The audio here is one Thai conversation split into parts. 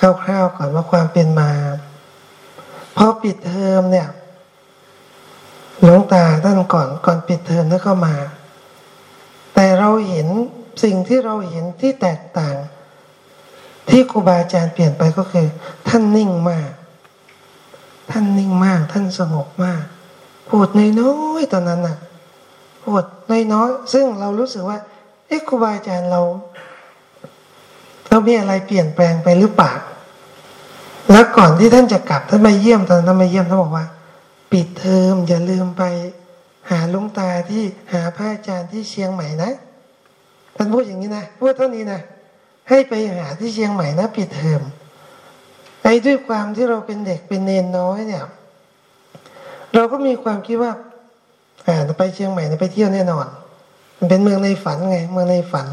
คร่าวๆก่อนว่าความเป็นมาพอปิดเทอมเนี่ยหลวงตาท่านก่อนก่อนปิดเทอมท่านก็มา แต่เราเห็นสิ่งที่เราเห็นที่แตกต่าง ที่ครูบาอาจารย์เปลี่ยนไปก็คือ ท่านนิ่งมาก ท่านนิ่งมาก ท่านสงบมากพูดน้อยๆตอนนั้นน่ะพูดน้อยๆซึ่งเรารู้สึกว่าเอ๊ะครูบาอาจารย์เรา เรามีอะไรเปลี่ยนแปลงไปหรือเปล่าแล้วก่อนที่ท่านจะกลับท่านมาเยี่ยมตอนท่านมาเยี่ยมท่านบอกว่า ปิดเทอมอย่าลืมไปหาลุงตาที่หาพระอาจารย์ที่เชียงใหม่นะท่านพูดอย่างนี้นะพูดเท่านี้นะให้ไปหาที่เชียงใหม่นะปิดเทอมไอ้ด้วยความที่เราเป็นเด็กเป็นเนนน้อยเนี่ย เราก็มีความคิดว่าอ่าไปเชียงใหม่ไปเที่ยวแน่นอน มันเป็นเมืองในฝันไง เมืองในฝัน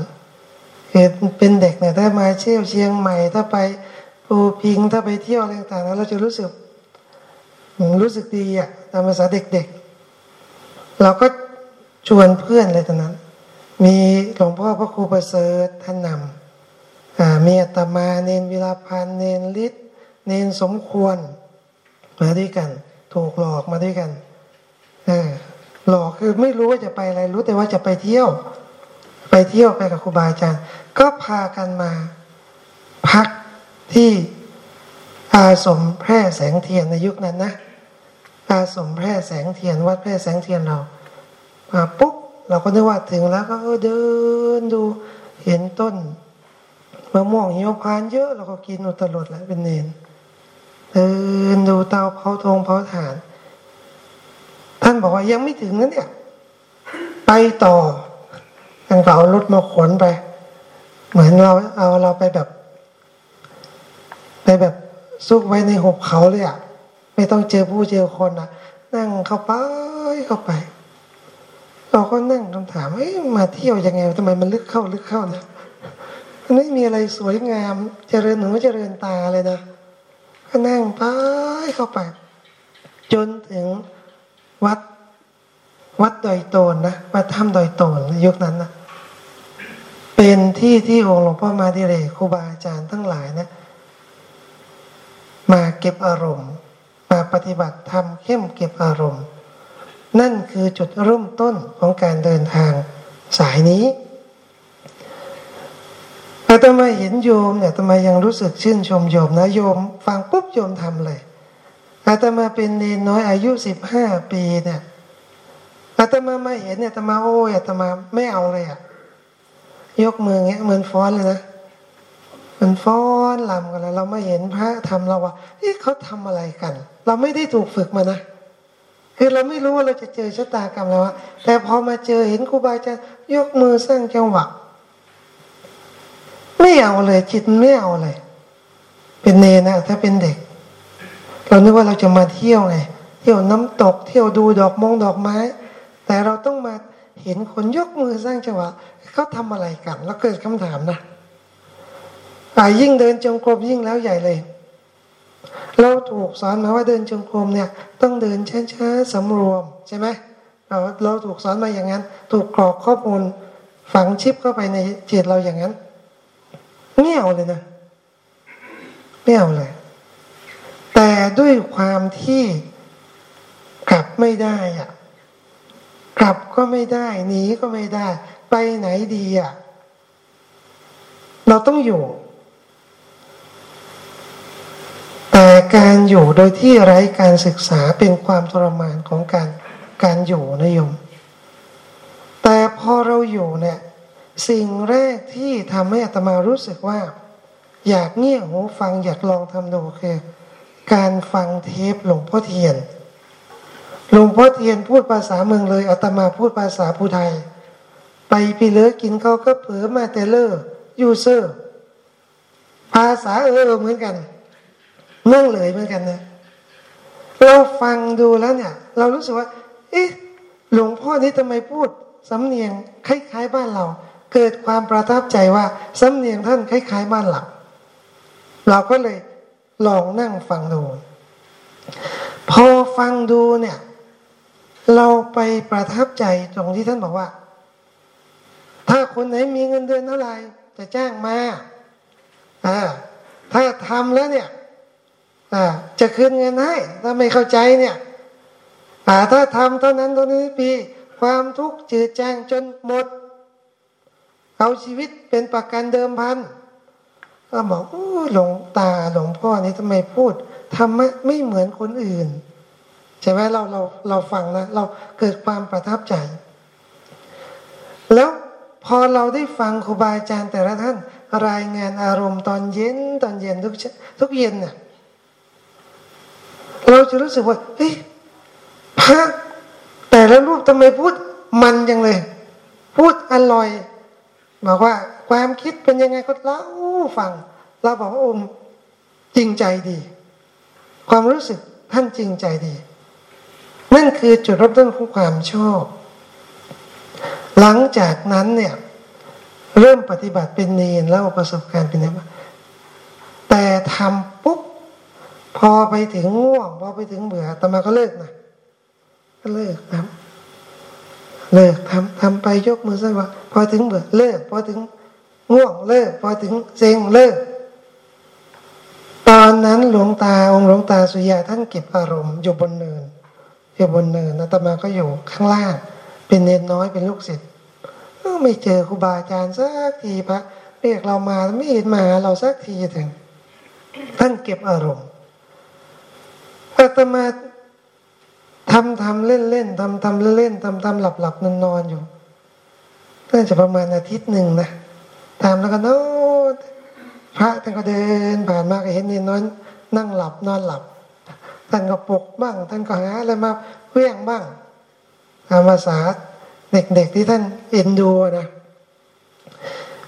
เป็นเด็กเนี่ยถ้ามาเที่ยวเชียงใหม่ ถ้าไปปูพิงถ้าไปเที่ยวอะไรต่างๆเราจะรู้สึก รู้สึกดีอะตามภาษาเด็กๆ เราก็ชวนเพื่อนเลยตอนนั้น มีหลวงพ่อพระครูประเสริฐท่านนำมีอาตมาเนนวิลาพันเนนฤทธิ์เนนสมควร มาด้วยกัน ถูกหลอกมาด้วยกันหลอกคือไม่รู้ว่าจะไปอะไรรู้แต่ว่าจะไปเที่ยว ไปเที่ยวไปกับครูบาอาจารย์ ก็พากันมา พักที่อาสมแพร่แสงเทียนในยุคนั้นนะอาสมแพร่แสงเทียนวัดแพร่แสงเทียนเรามาปุ๊บเราก็นึกว่าถึงแล้วก็เดินดูเห็นต้นมะม่วงเหี่ยวพานเยอะเราก็กินอุตลดแล้วเป็นเนนเดินดูเตาเผาทงเผาถ่าน ท่านบอกว่ายังไม่ถึงนั้นเนี่ย ไปต่อ ทางเรารถมาขนไป เหมือนเราเอาเราไปแบบ ไปแบบซุกไว้ในหุบเขาเลยอะ ไม่ต้องเจอผู้เจอคนอะ นั่งเข้าไปเข้าไป เราก็นั่งคำถามเฮ้ยมาเที่ยวยังไงทำไมมันลึกเข้าลึกเข้านะมันไม่มีอะไรสวยงามเจริญหนูเจริญตาเลยนะก็นั่งไปเข้าไป จนถึงวัด วัดดอยโตนนะวัดถ้ำดอยโตนยุคนั้นนะ เป็นที่ที่องค์หลวงพ่อมาดิเรกครูบาอาจารย์ทั้งหลายนะมาเก็บอารมณ์ มาปฏิบัติธรรมเข้มเก็บอารมณ์ นั่นคือจุดเริ่มต้นของการเดินทางสายนี้อาตมาเห็นโยมเนี่ยอาตมายังรู้สึกชื่นชมโยมนะโยม ฟังปุ๊บโยมทำเลยอาตมาเป็นเนนน้อยอายุสิบห้าปีเนี่ยอาตมามาเห็นเนี่ยอาตมาโอ้ยอาตมาไม่เอาเลยอะ ยกมือเงี้ยเหมือนฟ้อนเลยนะมันฟ้อนลำกันแล้ว เราไม่เห็นพระทำเราว่าเอ๊ะเขาทำอะไรกัน เราไม่ได้ถูกฝึกมานะคือเราไม่รู้ว่าเราจะเจอชะตากรรมแล้วแต่พอมาเจอเห็นครูบาอาจารย์ยกมือสร้างจังหวะไม่เอาเลยจิตไม่เอาเลย เป็นเนนะถ้าเป็นเด็ก เรานึกว่าเราจะมาเที่ยวไง เที่ยวน้ำตก เที่ยวดูดอกมงดอกไม้ แต่เราต้องมา เห็นคนยกมือสร้างจังหวะเขาทำอะไรกัน แล้วเกิดคำถามนะ่ยิ่งเดินจงกรมยิ่งแล้วใหญ่เลย เราถูกสอนมาว่าเดินจงกรมเนี่ย ต้องเดินช้าๆสำรวมใช่ไหมเราเราถูกสอนมาอย่างนั้น ถูกกรอกข้อมูลฝังชิปเข้าไปในจิตเราอย่างนั้นไม่เอาเลยนะไม่เอาเลย แต่ด้วยความที่กลับไม่ได้อะ กลับก็ไม่ได้หนีก็ไม่ได้ ไปไหนดีอะ เราต้องอยู่ แต่การอยู่โดยที่ไร้การศึกษาเป็นความทรมานของการการอยู่นะโยม แต่พอเราอยู่เนี่ย สิ่งแรกที่ทำให้อาตมารู้สึกว่า อยากเงี่ยหูฟังอยากลองทำดูคือการฟังเทปหลวงพ่อเทียน หลวงพ่อเทียนพูดภาษาเมืองเลยอาตมาพูดภาษาผู้ไทย ไปปีเลือกินเขาก็เผือมาแต่เลอร์ยูเซอร์ ภาษาเออเหมือนกันเนั่งเลยเหมือนกันนะเราฟังดูแล้วเนี่ย เรารู้สึกว่า เอ๊ะหลวงพ่อนี่ทำไมพูดสำเนียงคล้ายๆบ้านเรา เกิดความประทับใจว่าสำเนียงท่านคล้ายๆบ้านเราเราก็เลยลองนั่งฟังดู พอฟังดูเนี่ย เราไปประทับใจตรงที่ท่านบอกว่า ถ้าคนไหนมีเงินเดือนเท่าไหร่จะจ้างมาอ่าถ้าทำแล้วเนี่ยจะคืนเงินให้ถ้าไม่เข้าใจเนี่ยถ้าทำเท่านั้นเท่านี้ปี ความทุกข์จืดจางจนหมด เอาชีวิตเป็นประกันเดิมพันก็บอกโอ้หลวงตาหลวงพ่อนี่ทำไมพูดทำไม่ไม่เหมือนคนอื่น ใช่ไหมเราเราเราฟังนะเราเกิดความประทับใจ แล้วพอเราได้ฟังครูบาอาจารย์แต่ละท่านรายงานอารมณ์ตอนเย็นตอนเย็นทุกทุกเย็นเนี่ยเราจะรู้สึกว่าเฮ้ยพระแต่ละรูปทำไมพูดมันยังเลย พูดอร่อยบอกว่าความคิดเป็นยังไงก็เล่าฟัง เราบอกว่าอมจริงใจดี ความรู้สึกท่านจริงใจดี นั่นคือจุดเริ่มต้นของความชอบ หลังจากนั้นเนี่ยเริ่มปฏิบัติเป็นเนรแล้วประสบการณ์เป็นยังไงแต่ทำปุ๊บพอไปถึงง่วงพอไปถึงเบื่อตมาก็เลิกนะก็เลิกทำเลิกทำทำไปยกมือสักว่า พอถึงเบื่อเลิก พอถึงง่วงเลิก พอถึงเซ็งเลิก ตอนนั้นหลวงตาองค์หลวงตาสุยาท่านเก็บอารมณ์อยู่บนเนิน อยู่บนเนินนะตมาก็อยู่ข้างล่าง เป็นเนนน้อยเป็นลูกศิษย์ไม่เจอครูบาอาจารย์สักทีพระเรียกเรามาไม่เห็นมาเราสักทีถึงท่านเก็บอารมณ์อาตมาทำทำเล่นเล่นทำทำเล่นเล่นทำทำหลับหลับนอนนอนอยู่น่าจะประมาณอาทิตย์หนึ่งนะตามแล้วก็นอนพระท่านก็เดินผ่านมาก็เห็นนี่นอนนั่งหลับนอนหลับ ท่านก็ปลุกบ้าง ท่านก็หาอะไรมาเวี่ยงบ้างตามภาษาเด็กๆที่ท่านเอ็นดูนะ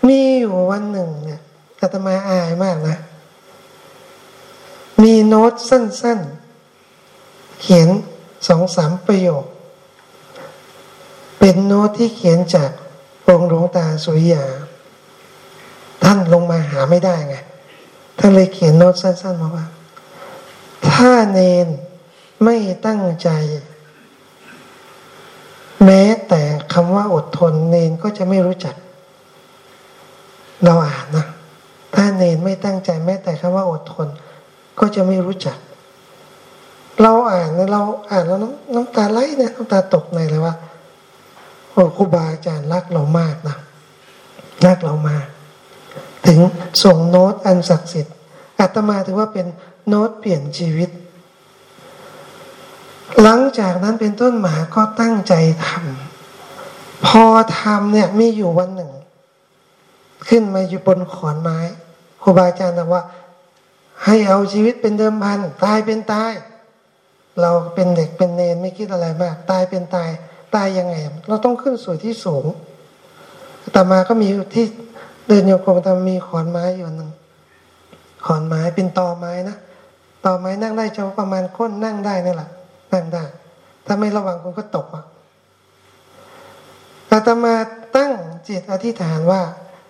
มีอยู่วันหนึ่งเนี่ยอาตมาอายมากนะ มีโน้ตสั้นๆ เขียนสองสามประโยค เป็นโน้ตที่เขียนจากองค์หลวงตาสุริยา ท่านลงมาหาไม่ได้ไง ท่านเลยเขียนโน้ตสั้น ๆ มาว่า ถ้าเนนไม่ตั้งใจ แม้แต่คำว่าอดทนเนนก็จะไม่รู้จัก เราอ่านนะถ้าเนนไม่ตั้งใจ แม้แต่คำว่าอดทน ก็จะไม่รู้จัก เราอ่านเราอ่านแล้วน้ำน้ำตาไหลเนี่ยน้ำตาตกในเลยว่าโอ้ครูบาอาจารย์รักเรามากนะรักเรามากถึงส่งโน้ตอันศักดิ์สิทธิ์อาตมาถือว่าเป็น โน้ตเปลี่ยนชีวิต หลังจากนั้นเป็นต้นหมาก็ตั้งใจทำพอทำเนี่ยมีอยู่วันหนึ่ง ขึ้นมาอยู่บนขอนไม้ครูบาอาจารย์บอกว่า ให้เอาชีวิตเป็นเดิมพันตายเป็นตาย เราเป็นเด็กเป็นเนนไม่คิดอะไรมาก ตายเป็นตาย ตายยังไง เราต้องขึ้นสู่ที่สูงต่อมาก็มีที่เดินโยกมตามมีขอนไม้อยู่หนึ่งขอนไม้เป็นตอไม้นะ ต่อไม้นั่งได้เฉพาะประมาณก้นนั่งได้นี่แหละนั่งได้ ถ้าไม่ระวังคุณก็ตกอะอาตมาตั้งจิตอธิษฐานว่า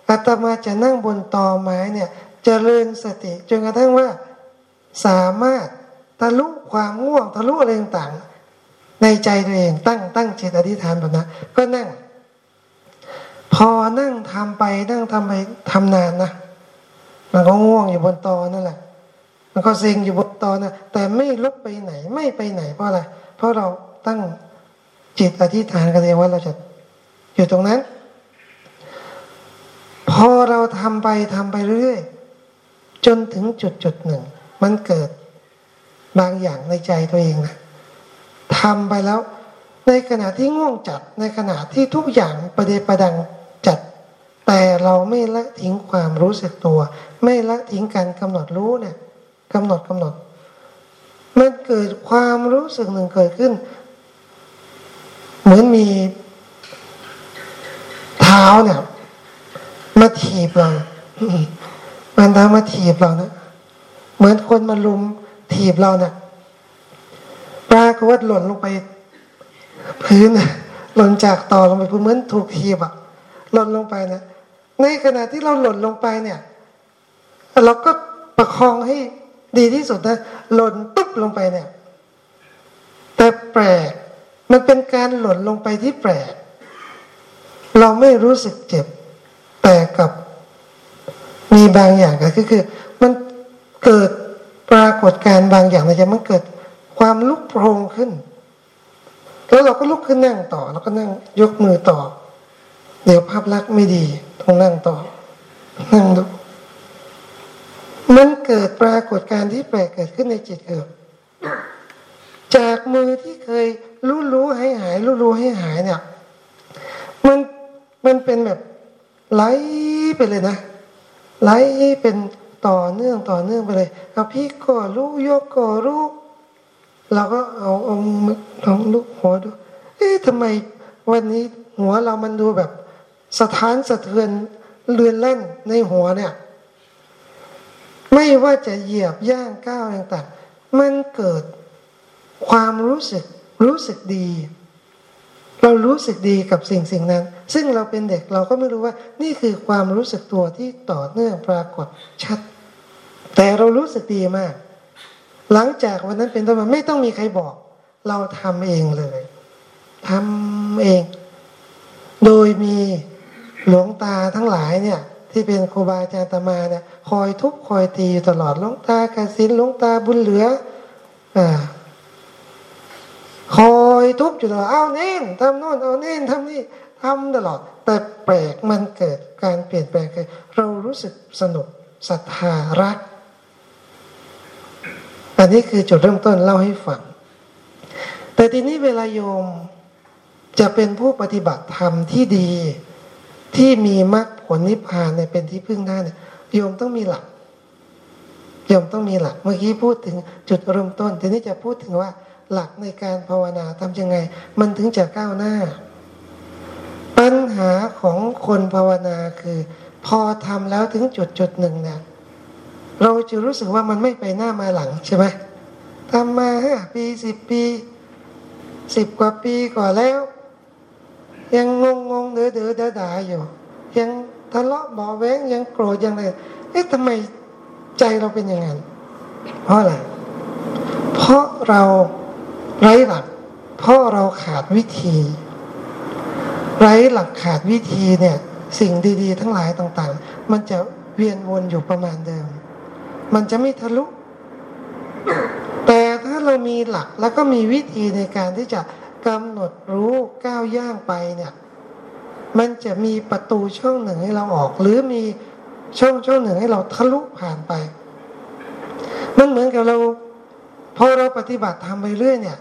อาตมาจะนั่งบนตอไม้เนี่ยจเจริญสติจนกระทั่งว่าสามารถทะลุความง่วงทะลุอะไรต่างๆในใจตัวเองตั้งตั้งจิตอธิษฐานแบบนั้นก็นั่ง พอนั่งทำไปนั่งทำไปทำนานนะมันก็ง่วงอยู่บนตอนั่นแหละ มันก็เซ็งอยู่บนตอนะแต่ไม่ลุกไปไหน ไม่ไปไหน เพราะอะไรเพราะเราตั้งจิตอธิษฐานกันเองว่าเราจะอยู่ตรงนั้น พอเราทำไปทำไปเรื่อยจนถึงจุดจุดหนึ่ง มันเกิดบางอย่างในใจตัวเองนะทำไปแล้ว ในขณะที่ง่วงจัดในขณะที่ทุกอย่างประเดประดังจัด แต่เราไม่ละทิ้งความรู้สึกตัว ไม่ละทิ้งการกำหนดรู้เนี่ย กำหนดกำหนด มันเกิดความรู้สึกหนึ่งเกิดขึ้น เหมือนมีเท้าเนี่ยมาถีบเรามันทำมาถีบเรานะเหมือนคนมาลุมถีบเราเนะี่ยปลากฏว่าหล่นลงไป พื้นหล่นจากต่อลงไปพื้นเหมือนถูกถีบอะหล่นลงไปนะในขณะที่เราหล่นลงไปเนี่ย เราก็ประคองให้ ดีที่สุดนะหล่นตุ๊บลงไปเนี่ย แต่แปลกมันเป็นการหล่นลงไปที่แปลกเราไม่รู้สึกเจ็บ แต่กับมีบางอย่างก็คือ มันเกิดปรากฏการณ์บางอย่างในใจมันเกิดความลุกโพรงขึ้น แล้วเราก็ลุกขึ้นนั่งต่อ แล้วก็นั่งยกมือต่อ เดี๋ยวภาพลักษณ์ไม่ดีต้องนั่งต่อ นั่งดู มันเกิดปรากฏการณ์ที่แปลกเกิดขึ้นในจิตเกิดจากมือที่เคยรู้รู้ให้หายรู้รู้ให้หายเนี่ย มันมันเป็นแบบไหลไปเลยนะไหลเป็นต่อเนื่องต่อเนื่องไปเลยเอาพี่ก็รู้ยกก็รู้เราก็เอาเอามือลองลุกหัวดู เอ๊ะทำไมวันนี้หัวเรามันดูแบบสถานสะเทือนเลือนเล่นในหัวเนี่ย ไม่ว่าจะเหยียบย่างก้าวต่างๆมันเกิดความรู้สึกรู้สึกดี เรารู้สึกดีกับสิ่งสิ่งนั้น ซึ่งเราเป็นเด็กเราก็ไม่รู้ว่านี่คือความรู้สึกตัวที่ต่อเนื่องปรากฏชัด แต่เรารู้สึกดีมาก หลังจากวันนั้นเป็นต้นมาไม่ต้องมีใครบอก เราทำเองเลยทำเอง โดยมีหลวงตาทั้งหลายเนี่ย ที่เป็นครูบาอาจารย์ตมาเนี่ยคอยทุบคอยตีตลอดลงตากสินลงตาบุญเหลืออ่าคอยทุบอยู่ตลอดเอาเน้นทำโน่นเอาเน้นทำนี่ทำตลอด แต่แปลกมันเกิดการเปลี่ยนแปลงคือเรารู้สึกสนุกศรัทธารักอันนี้คือจุดเริ่มต้นเล่าให้ฟังแต่ทีนี้เวลาโยมจะเป็นผู้ปฏิบัติธรรมที่ดีที่มีมรรคผ ลนิพพานเนี่ยเป็นที่พึ่งได้เนี่ยโยมต้องมีหลักโยมต้องมีหลัก เมื่อกี้พูดถึงจุดเริ่มต้นทีนี้จะพูดถึงว่าหลักในการภาวนาทำยังไง มันถึงจะก้าวหน้า ปัญหาของคนภาวนาคือ พอทำแล้วถึงจุดจุดหนึ่งเนี่ยเราจะรู้สึกว่ามันไม่ไปหน้ามาหลังใช่ไหมทำมาห้าปีสิบปีสิบกว่าปีก่อนแล้ว ยังงงงเดือเดือดดาอยู่ ยัง ทะเลาะเบาแวงยังโกรธยังอะไรเอ๊ะทำไมใจเราเป็นอย่างนั้นเพราะอะไรเพราะเราไร้หลัก เพราะเราขาดวิธี ไร้หลักขาดวิธีเนี่ย สิ่งดี ๆ ทั้งหลายต่าง ๆ มันจะเวียนวนอยู่ประมาณเดิม มันจะไม่ทะลุ แต่ถ้าเรามีหลักแล้วก็มีวิธีในการที่จะกำหนดรู้ก้าวย่างไปเนี่ย มันจะมีประตูช่องหนึ่งให้เราออก หรือมีช่องช่องหนึ่งให้เราทะลุผ่านไป มันเหมือนกับเราพอเราปฏิบัติทำไปเรื่อยเนี่ย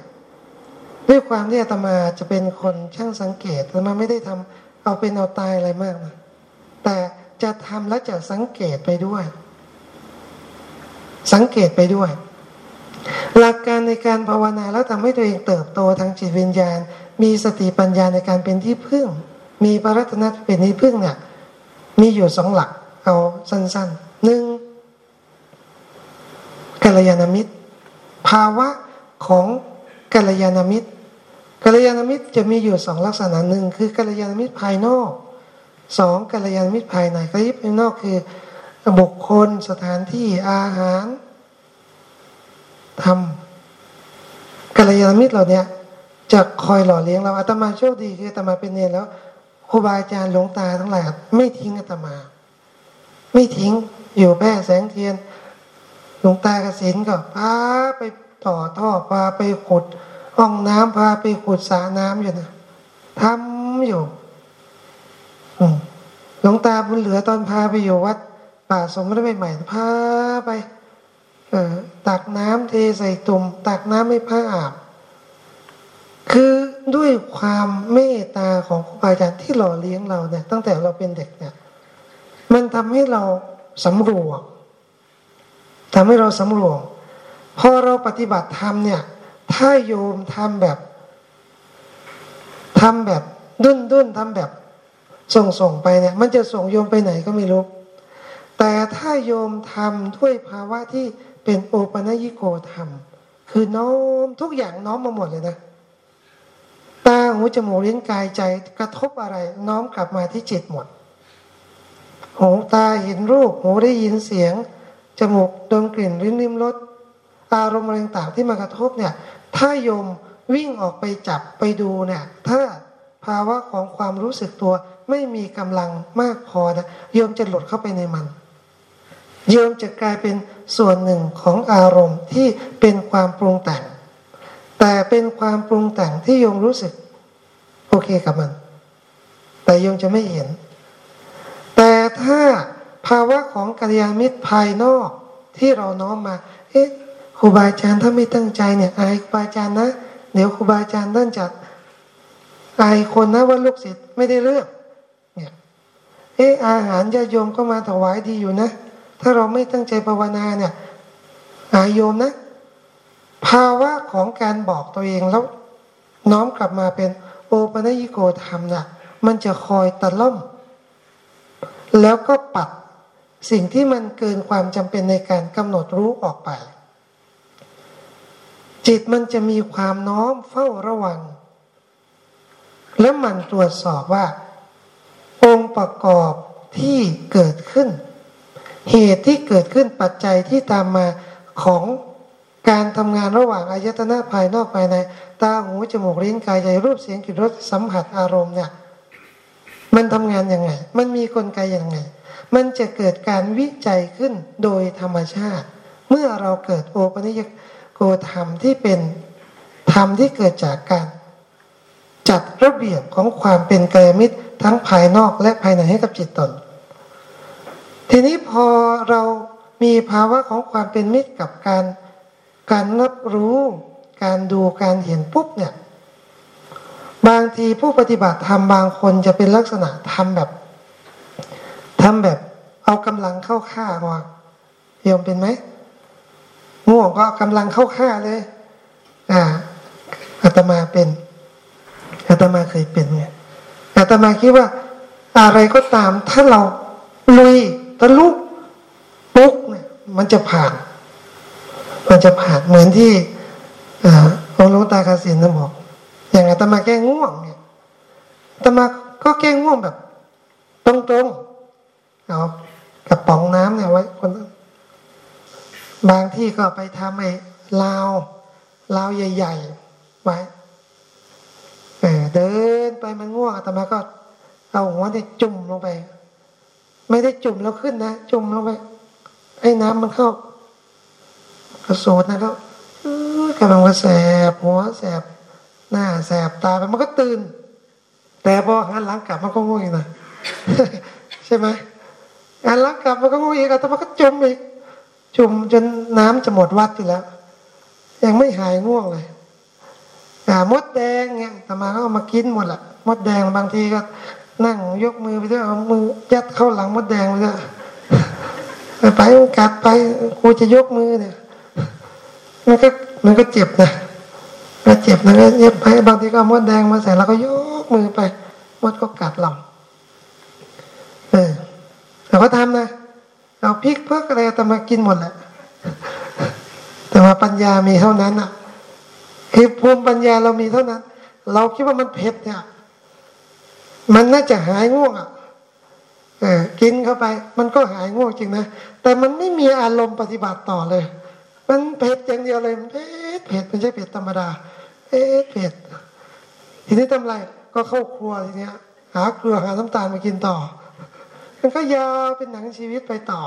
ด้วยความที่อาตมาจะเป็นคนช่างสังเกตอาตมาไม่ได้ทำเอาเป็นเอาตายอะไรมากนะแต่จะทำและจะสังเกตไปด้วย สังเกตไปด้วย หลักการในการภาวนาแล้วทำให้ตัวเองเติบโตทางจิตวิญญาณ มีสติปัญญาในการเป็นที่พึ่ง มีปรัตนะเป็นที่พึ่งเนี่ยมีอยู่สองหลักเอาสั้นๆหนึ่งกัลยาณมิตร ภาวะของกัลยาณมิตรกัลยาณมิตรจะมีอยู่สองลักษณะหนึ่งคือกัลยาณมิตรภายนอกสองกัลยาณมิตรภายในกัลยาณมิตรภายนอกคือบุคคลสถานที่อาหารทำกัลยาณมิตรเราเนี่ยจะคอยหล่อเลี้ยงเราอาตมาโชคดีคืออาตมาเป็นเนรแล้ว ครูบาอาจารย์หลวงตาทั้งหลายไม่ทิ้งอาตมา ไม่ทิ้งอยู่แพร่แสงเทียนหลวงตากระสินก็พาไปต่อท่อพาไปขุดห้องน้ำพาไปขุดสระน้ำอยู่นะทำอยู่หลวงตาบุญเหลือตอนพาไปอยู่วัด ป่าสมรสใหม่พาไปเออตักน้ำเทใส่ตุ่มตักน้ำให้พระอาบ คือด้วยความเมตตาของครูบาอาจารย์ที่หล่อเลี้ยงเราเนี่ยตั้งแต่เราเป็นเด็กเนี่ยมันทำให้เราสำรวมทำให้เราสำรวมพอเราปฏิบัติธรรมเนี่ย ถ้าโยมทำแบบทำแบบดุนดุนทำแบบ ส่งส่งไปเนี่ย มันจะส่งโยมไปไหนก็ไม่รู้แต่ถ้าโยมทำด้วยภาวะที่เป็นโอปัญญิโกธรรม คือน้อมทุกอย่างน้อมมาหมดเลยนะ ตาหูจมูกลิ้นกายใจกระทบอะไร น้อมกลับมาที่จิตหมด หูตาเห็นรูปหูได้ยินเสียง จมูกดมกลิ่นริ้นริมรสอารมณ์อะไรต่างที่มากระทบเนี่ย ถ้าโยมวิ่งออกไปจับไปดูเนี่ย ถ้าภาวะของความรู้สึกตัวไม่มีกำลังมากพอนะโยมจะหลุดเข้าไปในมัน โยมจะกลายเป็นส่วนหนึ่งของอารมณ์ที่เป็นความปรุงแต่ง แต่เป็นความปรุงแต่งที่โยมรู้สึก โอเคกับมัน แต่โยมจะไม่เห็น แต่ถ้าภาวะของกัลยาณมิตรภายนอกที่เราน้อมมา เอ๊ะครูบาอาจารย์ถ้าไม่ตั้งใจเนี่ยอายครูบาอาจารย์นะ เดี๋ยวครูบาอาจารย์ท่านจะอายคนนะว่าลูกศิษย์ไม่ได้เลือกเนี่ยเอ๊ะอาหารญาโยมก็มาถวายดีอยู่นะ ถ้าเราไม่ตั้งใจภาวนาเนี่ยอายโยมนะ ภาวะของการบอกตัวเองแล้ว น้อมกลับมาเป็นโอปัญญิโกธรรมนะ่ะ มันจะคอยตะล่อม แล้วก็ปัดสิ่งที่มันเกินความจำเป็นในการกำหนดรู้ออกไป จิตมันจะมีความน้อมเฝ้าระวัง และมันตรวจสอบว่า องค์ประกอบที่เกิดขึ้น เหตุที่เกิดขึ้นปัจจัยที่ตามมาของ การทำงานระหว่างอายตนะภายนอกภายใน ตาหูจมูกลิ้นกายใจรูปเสียงกลิ่นรสสัมผัสอารมณ์เนี่ยมันทำงานยังไง มันมีกลไกยังไง มันจะเกิดการวิจัยขึ้นโดยธรรมชาติ เมื่อเราเกิดโอปนิยโกธรรมที่เป็นธรรมที่เกิดจากการ จัดระเบียบของความเป็นกายมิตรทั้งภายนอกและภายในให้กับจิตตน ทีนี้พอเรามีภาวะของความเป็นมิตรกับการ การรับรู้ การดูการเห็นปุ๊บเนี่ย บางทีผู้ปฏิบัติธรรมบางคนจะเป็นลักษณะทำแบบทำแบบเอากำลังเข้าฆ่าก่อนโยมเป็นไหมง่วงก็กำลังเข้าฆ่าเลย อ่าอาตมาเป็นอาตมาเคยเป็นไงอาตมาคิดว่า อะไรก็ตามถ้าเราลุยตะลุปุ๊กเนี่ย มันจะผ่าน มันจะผ่านเหมือนที่องค์หลวงตาคาสินนบอก อย่างอาตมาแก้ง่วงเนี่ยอาตมาก็แก้ง่วงแบบ ตรงๆเอากระป๋องน้ำเนี่ยไว้คนบางที่ก็ไปทำไอ้ลาวลาวใหญ่ ๆ ไว้เดินไปมันง่วงแต่มาก็เอาหัวเนี่ยจุ่มลงไป ไม่ได้จุ่มแล้วขึ้นนะ จุ่มลงไปให้น้ำมันเข้า กระโสดนะครับกำลังว่าแสบหัวแสบหน้าแสบตาไปมันก็ตื่น แต่พอหันหลังกลับมันก็ง่วงอีกนะใช่ไหมงานหลักกลับมันก็งูอีกแต่มันก็จมอีกจุ่มจนน้ำจะหมดวัดอยู่แล้ว ยังไม่หายง่วงเลยอ่ามดแดงเนี่ยตมาก็เอามากินหมดละมดแดงบางทีก็ นั่งยกมือไปด้วยเอามือยัดเข้าหลังมดแดงไปด้วยไปกัดไปกูจะยกมือเนี่ย มันก็มันก็เจ็บนะก็เจ็บนะก็เย็บไปบางทีก็มดแดงมาใส่แล้วก็ยกมือไปมดก็กัดเราเออเราก็ทำนะเอาพริกเพื่ออะไรแต่มากินหมดแหละแต่ว่าปัญญามีเท่านั้นอะคือภูมิปัญญาเรามีเท่านั้น เราคิดว่ามันเผ็ดเนี่ย มันน่าจะหายง่วงอะเออกินเข้าไป มันก็หายง่วงจริงนะแต่มันไม่มีอารมณ์ปฏิบัติต่อเลย มันเผ็ดอย่างเดียวเลยเผ็ดเผ็ดไม่ใช่เผ็ดธรรมดาเผ็ดเผ็ดทีนี้ทำไรก็เข้าครัวทีเนี้ย หาเกลือหาน้ำตาลมากินต่อ มันก็ยาวเป็นหนังชีวิตไปต่อ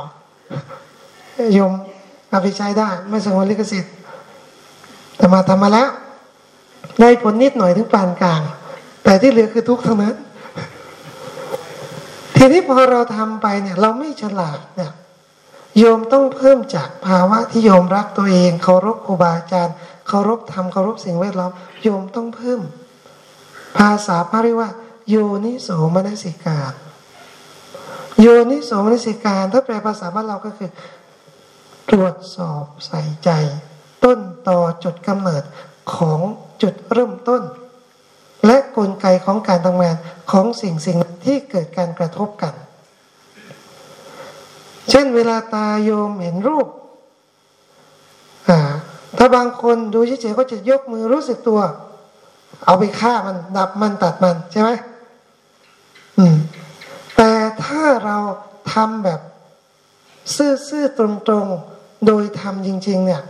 ยมเอาไปใช้ได้ไม่สงวนลิขสิทธิ์แต่มาทำมาแล้วได้ผลนิดหน่อยถึงปานกลาง แต่ที่เหลือคือทุกข์ทั้งนั้น ทีนี้พอเราทำไปเนี่ย เราไม่ฉลาดเนี่ย โยมต้องเพิ่มจากภาวะที่โยมรักตัวเองเคารพครูบาอาจารย์เคารพธรรมเคารพสิ่งแวดล้อมโยมต้องเพิ่ม ภาษาพระเรียกว่า โยนิโสมนสิกาโยนิโสมนสิการ ถ้าแปลภาษาบ้านเราก็คือ ตรวจสอบใส่ใจ ต้นต่อจุดกำเนิดของจุดเริ่มต้น และกลไกของการทำงานของสิ่งสิ่งที่เกิดการกระทบกัน เช่นเวลาตาโยมเห็นรูป ถ้าบางคนดูเฉยๆก็จะยกมือรู้สึกตัว เอาไปฆ่ามันดับมันตัดมันใช่ไหมอืม แต่ถ้าเราทำแบบ ซื่อๆตรงๆ โดยทำจริง ๆ เนี่ย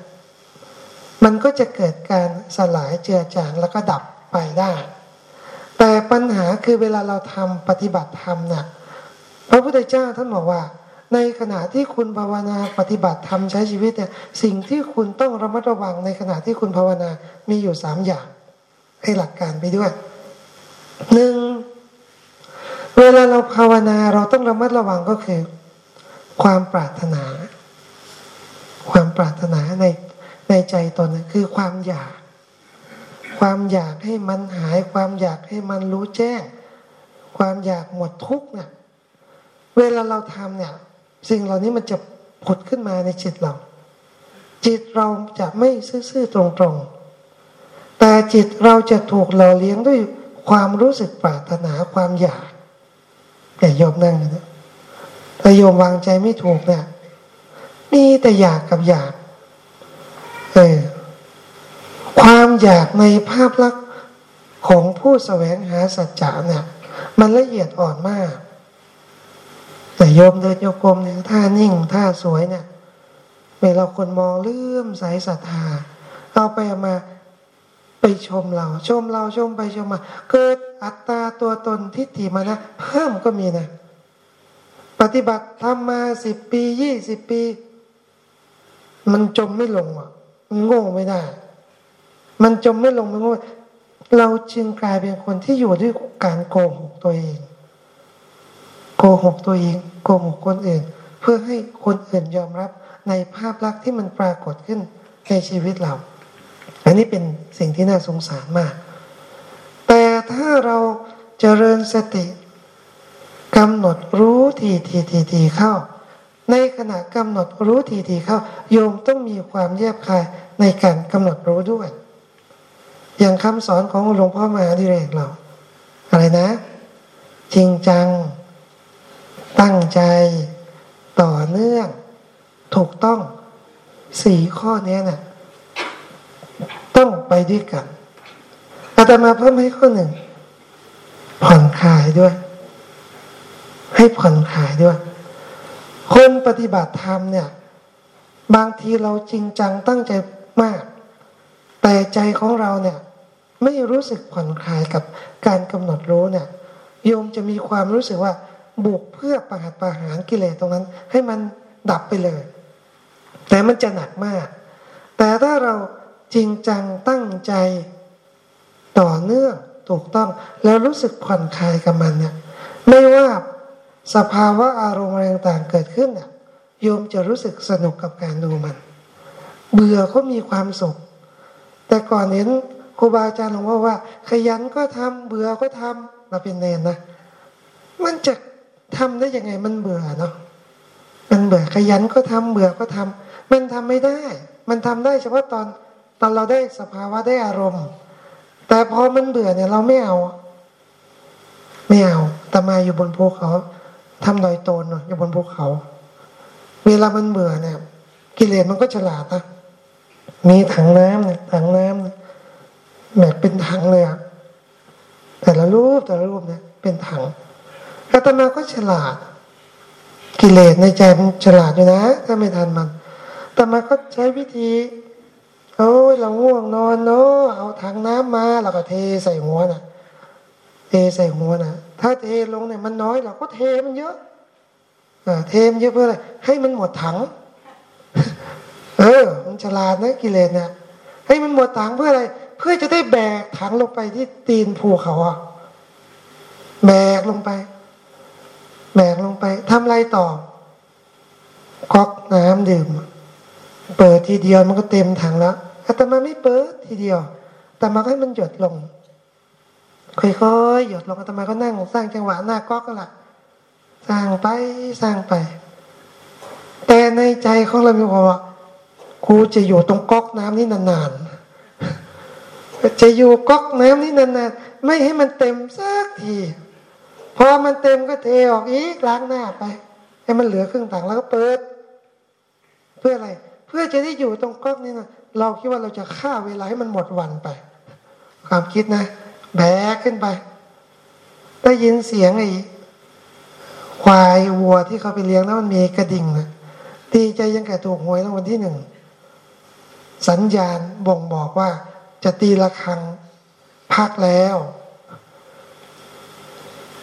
มันก็จะเกิดการสลายเจือจางแล้วก็ดับไปได้ แต่ปัญหาคือเวลาเราทำปฏิบัติธรรมเนี่ยพระพุทธเจ้าท่านบอกว่า ในขณะที่คุณภาวนาปฏิบัติทำใช้ชีวิตเนี่ยสิ่งที่คุณต้องระมัดระวังในขณะที่คุณภาวนามีอยู่สามอย่างให้หลักการไปด้วยหนึ่งเวลาเราภาวนาเราต้องระมัดระวังก็คือ ความปรารถนา ความปรารถนาในในใจตนคือความอยาก ความอยากให้มันหาย ความอยากให้มันรู้แจ้ง ความอยากหมดทุกเนี่ยเวลาเราทำเนี่ย สิ่งเหล่านี้มันจะผุดขึ้นมาในจิตเรา จิตเราจะไม่ซื่อๆตรงๆ แต่จิตเราจะถูกหล่อเลี้ยงด้วยความรู้สึกปรารถนาความอยากแต่โยมนั่งนะแต่โยมวางใจไม่ถูกเนี่ยมีแต่อยากกับอยากเออความอยากในภาพลักษณ์ของผู้แสวงหาสัจจะเนี่ยมันละเอียดอ่อนมาก แต่โยมเดินโยกมเนี่ยท่านิ่งท่าสวยเนี่ยเวลาคนมองเลื่อมใสศรัทธาเอาไปมาไปชมเรา ชมเราชมไปชมมา เกิดอัตตาตัวตนทิฏฐิมานะเพิ่มก็มีนะ ปฏิบัติทำมาสิบปียี่สิบปี มันจมไม่ลงอะมันโง่ไม่ได้ มันจมไม่ลงมันโง่เราจึงกลายเป็นคนที่อยู่ด้วยการโกหกตัวเอง หกตัวเองโกหกคนอื่น เพื่อให้คนอื่นยอมรับในภาพลักษณ์ที่มันปรากฏขึ้นในชีวิตเรา อันนี้เป็นสิ่งที่น่าสงสารมาก แต่ถ้าเราเจริญสติกำหนดรู้ทีทีทีทีเข้า ในขณะกำหนดรู้ทีทีเข้า โยมต้องมีความแยบคายในการกำหนดรู้ด้วย อย่างคำสอนของหลวงพ่อมหาดิเรกเรา อะไรนะ จริงจัง ตั้งใจต่อเนื่อง ถูกต้องสี่ข้อนี้นะ่ะต้องไปด้วยกันอาตมาเพิ่มให้ข้อหนึ่ง ผ่อนคลายด้วย ให้ผ่อนคลายด้วย คนปฏิบัติธรรมเนี่ย บางทีเราจริงจังตั้งใจมาก แต่ใจของเราเนี่ย ไม่รู้สึกผ่อนคลายกับการกำหนดรู้เนี่ยโยมจะมีความรู้สึกว่า บุกเพื่อประหัตประหารกิเลสตรงนั้น ให้มันดับไปเลย แต่มันจะหนักมาก แต่ถ้าเราจริงจังตั้งใจต่อเนื่องถูกต้องแล้วรู้สึกผ่อนคลายกับมันเนี่ยไม่ว่าสภาวะอารมณ์อะไรต่างเกิดขึ้นเนี่ยโยมจะรู้สึกสนุกกับการดูมัน เบื่อก็มีความสุข แต่ก่อนเห็นครูบาอาจารย์หลวงพ่อว่า ขยันก็ทำเบื่อก็ทำมาเป็นเนนนะ มันจะ ทำได้ยังไงมันเบื่อเนาะมันเบื่อขยันก็ทำเบื่อก็ทำมันทำไม่ได้ มันทำได้เฉพาะตอนตอนเราได้สภาวะได้อารมณ์ แต่พอมันเบื่อเนี่ยเราไม่เอาไม่เอาแต่มาอยู่บนภูเขาทำดอยโตนอยู่บนภูเขา เวลามันเบื่อเนี่ยกิเลสมันก็ฉลาดนะมีถังน้ำเนี่ยถังน้ำแบบเป็นถังเลยอะแต่ละรูปแต่ละรูปเนี่ย เป็นถัง อาตมาก็ฉลาด กิเลสในใจมันฉลาดอยู่นะ ถ้าไม่ทันมันแต่มาก็ใช้วิธีโอ้ยเราง่วงนอนเนาะเอาถังน้ำมาเราก็เทใส่หัวน่ะ เทใส่หัวน่ะ ถ้าเทลงเนี่ยมันน้อยเราก็เทมันเยอะเทมเยอะเพื่ออะไรให้มันหมดถัง เออ มันฉลาดนะกิเลสเนี่ยให้มันหมดถังเพื่ออะไร เพื่อจะได้แบกถังลงไปที่ตีนภูเขาอะแบกลงไป แบกลงไปทำไรต่อก๊อกน้ำดื่ม เปิดทีเดียวมันก็เต็มถังแล้วอาตมาไม่เปิดทีเดียว แต่มาให้มันหยดลง ค่อยๆหยดลงอาตมาก็นั่ง สร้างจังหวะหน้าก๊อกก็ละสร้างไปสร้างไป แต่ในใจของเรามีความว่ากูจะอยู่ตรงก๊อกน้ำนี้นานๆจะอยู่ก๊อกน้ำนี้นานๆไม่ให้มันเต็มสักที พอมันเต็มก็เทออกอีกล้างหน้าไป ให้มันเหลือครึ่งถังแล้วก็เปิด เพื่ออะไร เพื่อจะได้อยู่ตรงก๊อกนี้นะเราคิดว่าเราจะฆ่าเวลาให้มันหมดวันไป ความคิดนะ แบกขึ้นไป ได้ยินเสียงไอ้ควายวัวที่เขาไปเลี้ยงแล้วมันมีกระดิ่งนะดีใจยังแก่ถูกหวยรางวัลที่หนึ่งสัญญาณบ่งบอกว่าจะตีระฆังพักแล้ว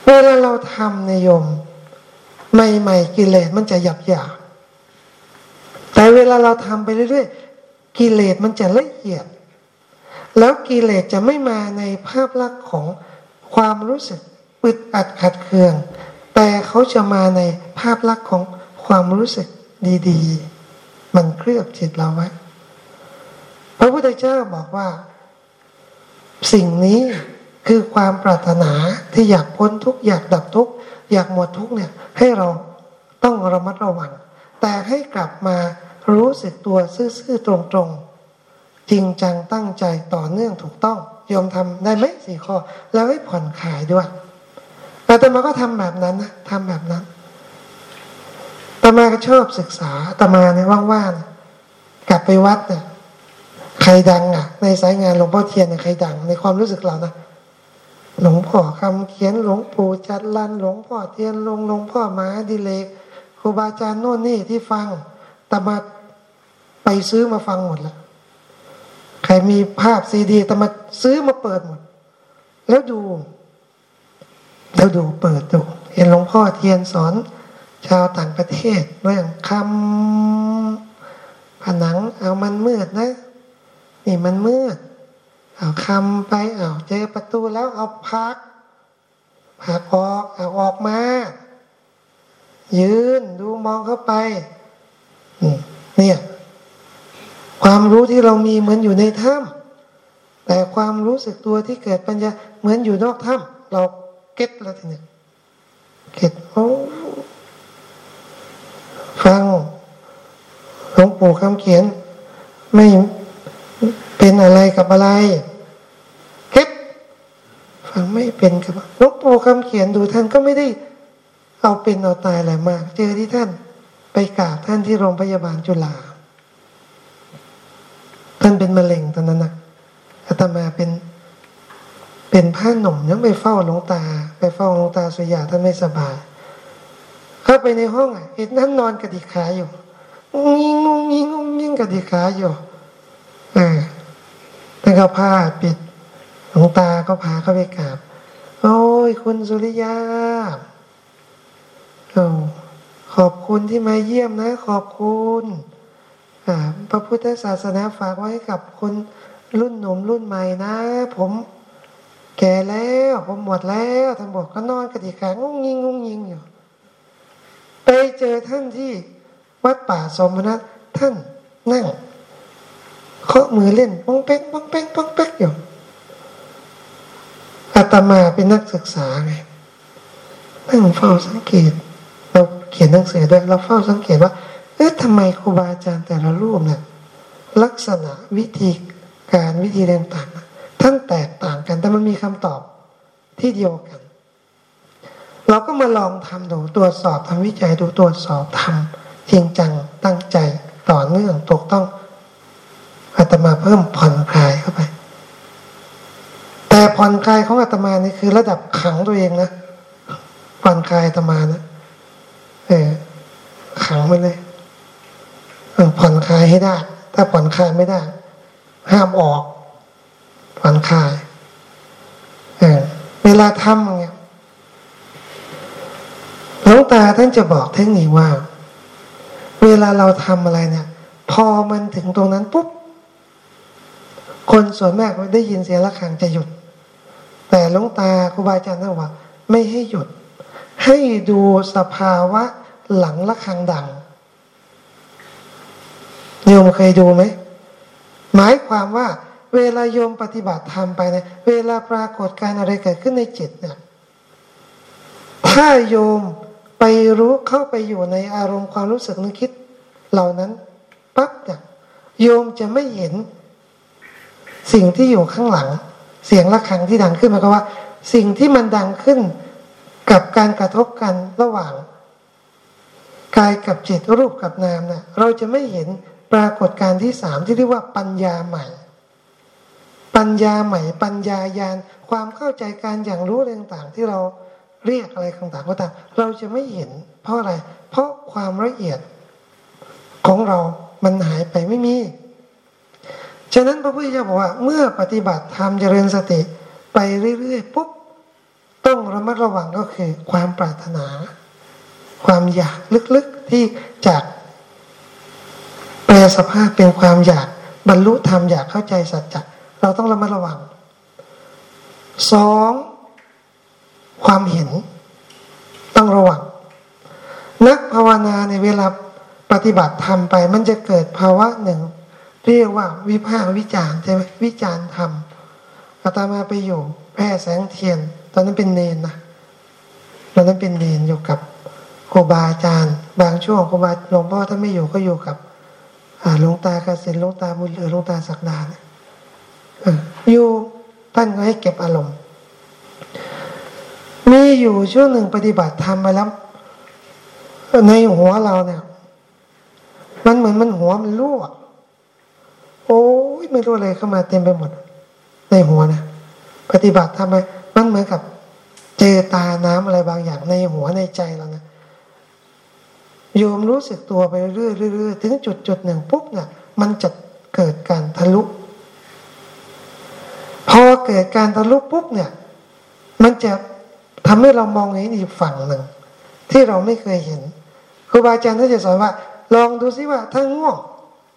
เวลาเราทำในยม ใหม่ๆกิเลสมันจะหยาบหยาบแต่เวลาเราทำไปเรื่อยๆกิเลสมันจะละเอียด แล้วกิเลสจะไม่มาในภาพลักษณ์ของความรู้สึกอึดอัดขัดเคือง แต่เขาจะมาในภาพลักษณ์ของความรู้สึกดี ๆ มันเคลือบจิตเราไว้ พระพุทธเจ้าบอกว่า สิ่งนี้ คือความปรารถนาที่อยากพ้นทุกอยากดับทุกอยากหมดทุกเนี่ยให้เราต้องระมัดระวัง แต่ให้กลับมารู้สึกตัวซื่อๆตรงๆ จริงจังตั้งใจต่อเนื่องถูกต้องยอมทำได้ไหมสี่ข้อ แล้วให้ผ่อนคลายด้วยแต่ตมาก็ทำแบบนั้นนะทำแบบนั้นตมาก็ชอบศึกษาตมาในว่างๆกลับไปวัดเนี่ยใครดังอะ ในสายงานหลวงพ่อเทียนเนี่ยใครดังในความรู้สึกเรานะ หลวงพ่อคำเขียนหลวงปู่จัดลันหลวงพ่อเทียนลงหลวงพ่อมาดิเลกครูบาอาจารย์โน่นนี่ที่ฟังตมาไปซื้อมาฟังหมดแล้วใครมีภาพซีดีตมาซื้อมาเปิดหมด แล้วดู แล้วดูเปิดดู เห็นหลวงพ่อเทียนสอน ชาวต่างประเทศเรื่องคำผนังเอามันมืดนะ นี่มันมืด เอาคำไปเอาเจอประตูแล้วเอาพักพักออกเอาออกมา ยืนดูมองเข้าไปเนี่ย ความรู้ที่เรามีเหมือนอยู่ในถ้ำแต่ความรู้สึกตัวที่เกิดปัญญาเหมือนอยู่นอกถ้ำเราเก็ตแล้วทีนี้เก็ตโอ้ฟังหลวงปู่คำเขียน ไม่เป็นอะไรกับอะไร ไม่เป็นครับหลวงปู่คำเขียนดูท่านก็ไม่ได้เอาเป็นเอาตายอะไรมาก เจอที่ท่านไปกราบท่านที่โรงพยาบาลจุฬาท่านเป็นมะเร็งตอนนั้นนะอาตมาเป็น เป็นผ้าหนุ่มยังไปเฝ้าหลวงตา ไปเฝ้าหลวงตาสุยาท่านไม่สบายเข้าไปในห้องอะเห็นท่านนอนกระดิกขาอยู่งิงงงงิงงงิงกระดิกขาอยู่เออท่านก็ผ้าปิด หลวงตาก็พาเข้าไปกราบ โอ้ย คุณสุริยาโอ้ขอบคุณที่มาเยี่ยมนะ ขอบคุณพระพุทธศาสนาฝากไว้กับคนรุ่นหนุ่มรุ่นใหม่นะ ผมแก่แล้วผมหมดแล้วท่านบอกก็นอนกระดิกขางงยิงงงยิงอยู่ไปเจอท่านที่วัดป่าสมณะท่านนั่งเคาะมือเล่นป้องเป๊กป้องเป๊กป้องเป๊กอยู่ อาตมาเป็นนักศึกษาไงนั่งเฝ้าสังเกต เราเขียนหนังสือด้วยเราเฝ้าสังเกตว่า เอ๊ะทำไมครูบาอาจารย์แต่ละรูปเนี่ยลักษณะวิธีการวิธีต่างท่านแตกต่างกันแต่มันมีคำตอบที่เดียวกัน เราก็มาลองทำดูตรวจสอบทำวิจัยดูตรวจสอบทำจริงจังตั้งใจต่อเนื่องถูกต้องอาตมาเพิ่มผ่อนคลายเข้าไป ผ่อนคลายของอาตมานี่คือระดับขังตัวเองนะผ่อนคลายอาตมานะเออขังไปเลยผ่อนคลายให้ได้ ถ้าผ่อนคลายไม่ได้ ห้ามออก ผ่อนคลายเออเวลาทำเนี่ยหลวงตาท่านจะบอกเทคนิคว่า เวลาเราทำอะไรเนี่ย พอมันถึงตรงนั้นปุ๊บคนส่วนมากได้ยินเสียงะระฆังจะหยุด แต่หลวงตาครูบาอาจารย์ท่านว่า ไม่ให้หยุด ให้ดูสภาวะหลังละคังดังโยมเคยดูไหมหมายความว่า เวลาโยมปฏิบัติธรรมไปเนี่ยเวลาปรากฏการอะไรเกิดขึ้นในจิตเนี่ยถ้าโยมไปรู้เข้าไปอยู่ในอารมณ์ความรู้สึกนึกคิด เหล่านั้นปั๊บเนี่ยโยมจะไม่เห็นสิ่งที่อยู่ข้างหลัง เสียงะระฆังที่ดังขึ้นหมายความว่า สิ่งที่มันดังขึ้นกับการกระทบกันระหว่างกายกับจิตรูปกับนามนะ่ะเราจะไม่เห็นปรากฏการที่สามที่เรียกว่าปัญญาใหม่ ปัญญาใหม่ ปัญญายานความเข้าใจการอย่างรู้รต่างๆที่เราเรียกอะไรต่างๆก็ตามเราจะไม่เห็น เพราะอะไร เพราะความละเอียดของเรามันหายไปไม่มี ฉะนั้นพระพุทธเจ้าบอกว่า เมื่อปฏิบัติธรรมเจริญสติ ไปเรื่อยๆปุ๊บต้องระมัดระวังก็คือ ความปรารถนา ความอยากลึกๆที่จากแปลสภาพเป็นความอยากบรรลุธรรมอยากเข้าใจสัจจะเราต้องระมัดระวังสองความเห็นต้องระวัง นักภาวนาในเวลาปฏิบัติธรรมไป มันจะเกิดภาวะหนึ่ง เรียกว่าวิภาควิจารใช่ไหมวิจารธรรมอาตมาไปอยู่ แพร่แสงเทียน ตอนนั้นเป็นเนนนะตอนนั้นเป็นเนนอยู่กับครูบาอาจารย์ บางช่วงครูบาหลวงพ่อถ้านไม่อยู่ก็อยู่กับหลวงตากเกษตรหลวงตาบุญเหลือหลวงตาศักดานะอยู่ท่านก็ให้เก็บอารมณ์มีอยู่ช่วงหนึ่งปฏิบัติธรรมไปแล้ว ในหัวเราเนี่ย มันเหมือนมันหัวมันรั่ว โอ้ยไม่รู้อะไรเข้ามาเต็มไปหมด ในหัวนะปฏิบัติทำไมมันเหมือนกับ เจอตาน้ำอะไรบางอย่างในหัวในใจเรานะโยมรู้สึกตัวไปเรื่อยๆถึงจุดจุดหนึ่งปุ๊บเนี่ยมันจะเกิดการทะลุ พอเกิดการทะลุปุ๊บเนี่ย มันจะทำให้เรามองเห็นอีกฝั่งหนึ่ง ที่เราไม่เคยเห็นครูบาอาจารย์ท่านจะสอนว่า ลองดูซิว่าถ้าง่วง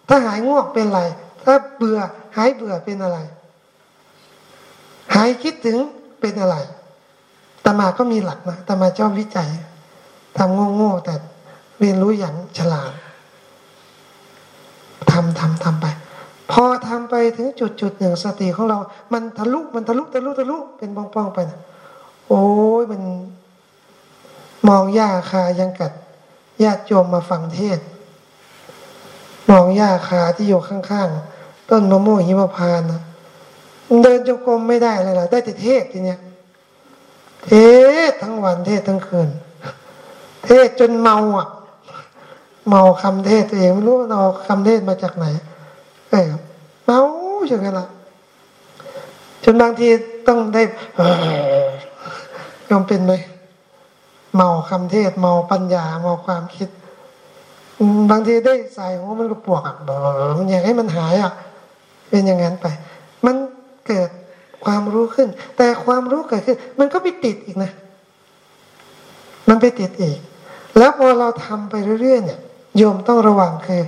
ถ้าหายง่วงเป็นอะไร ถ้าเบื่อหายเบื่อเป็นอะไร หายคิดถึงเป็นอะไรตมาก็มีหลักนะตมาชอบวิจัยทำโง่ๆแต่เรียนรู้อย่างฉลาดทำทำทำไป พอทำไปถึงจุดจุดหนึ่งสติของเรา มันทะลุมันทะลุทะลุทะลุเป็นป้องๆไปนะโอ้ยมันมองหญ้าคายังกัดญาติโยมมาฟังเทศ มองหญ้าคาที่อยู่ข้างๆ ต้นมะม่วงหิมพานนะเดินจงกรมไม่ได้เลยล่ะ ได้แต่เทศทีเนี้ยเทศทั้งวันเทศทั้งคืน เทศจนเมาอะ เมาคำเทศตัวเองไม่รู้เอาคำเทศมาจากไหนเออเมาอย่างนั้นละจนบางทีต้องได้ยอมเป็นไหมเมาคำเทศเมาปัญญาเมาความคิด บางทีได้ใส่หัวมันก็ปวกอะมันอยากให้มันหายอะ เป็นอย่างนั้นไป มันเกิดความรู้ขึ้น แต่ความรู้เกิดขึ้น มันก็ไปติดอีกนะ มันไปติดอีก แล้วพอเราทำไปเรื่อยๆเนี่ยโยมต้องระวังคือ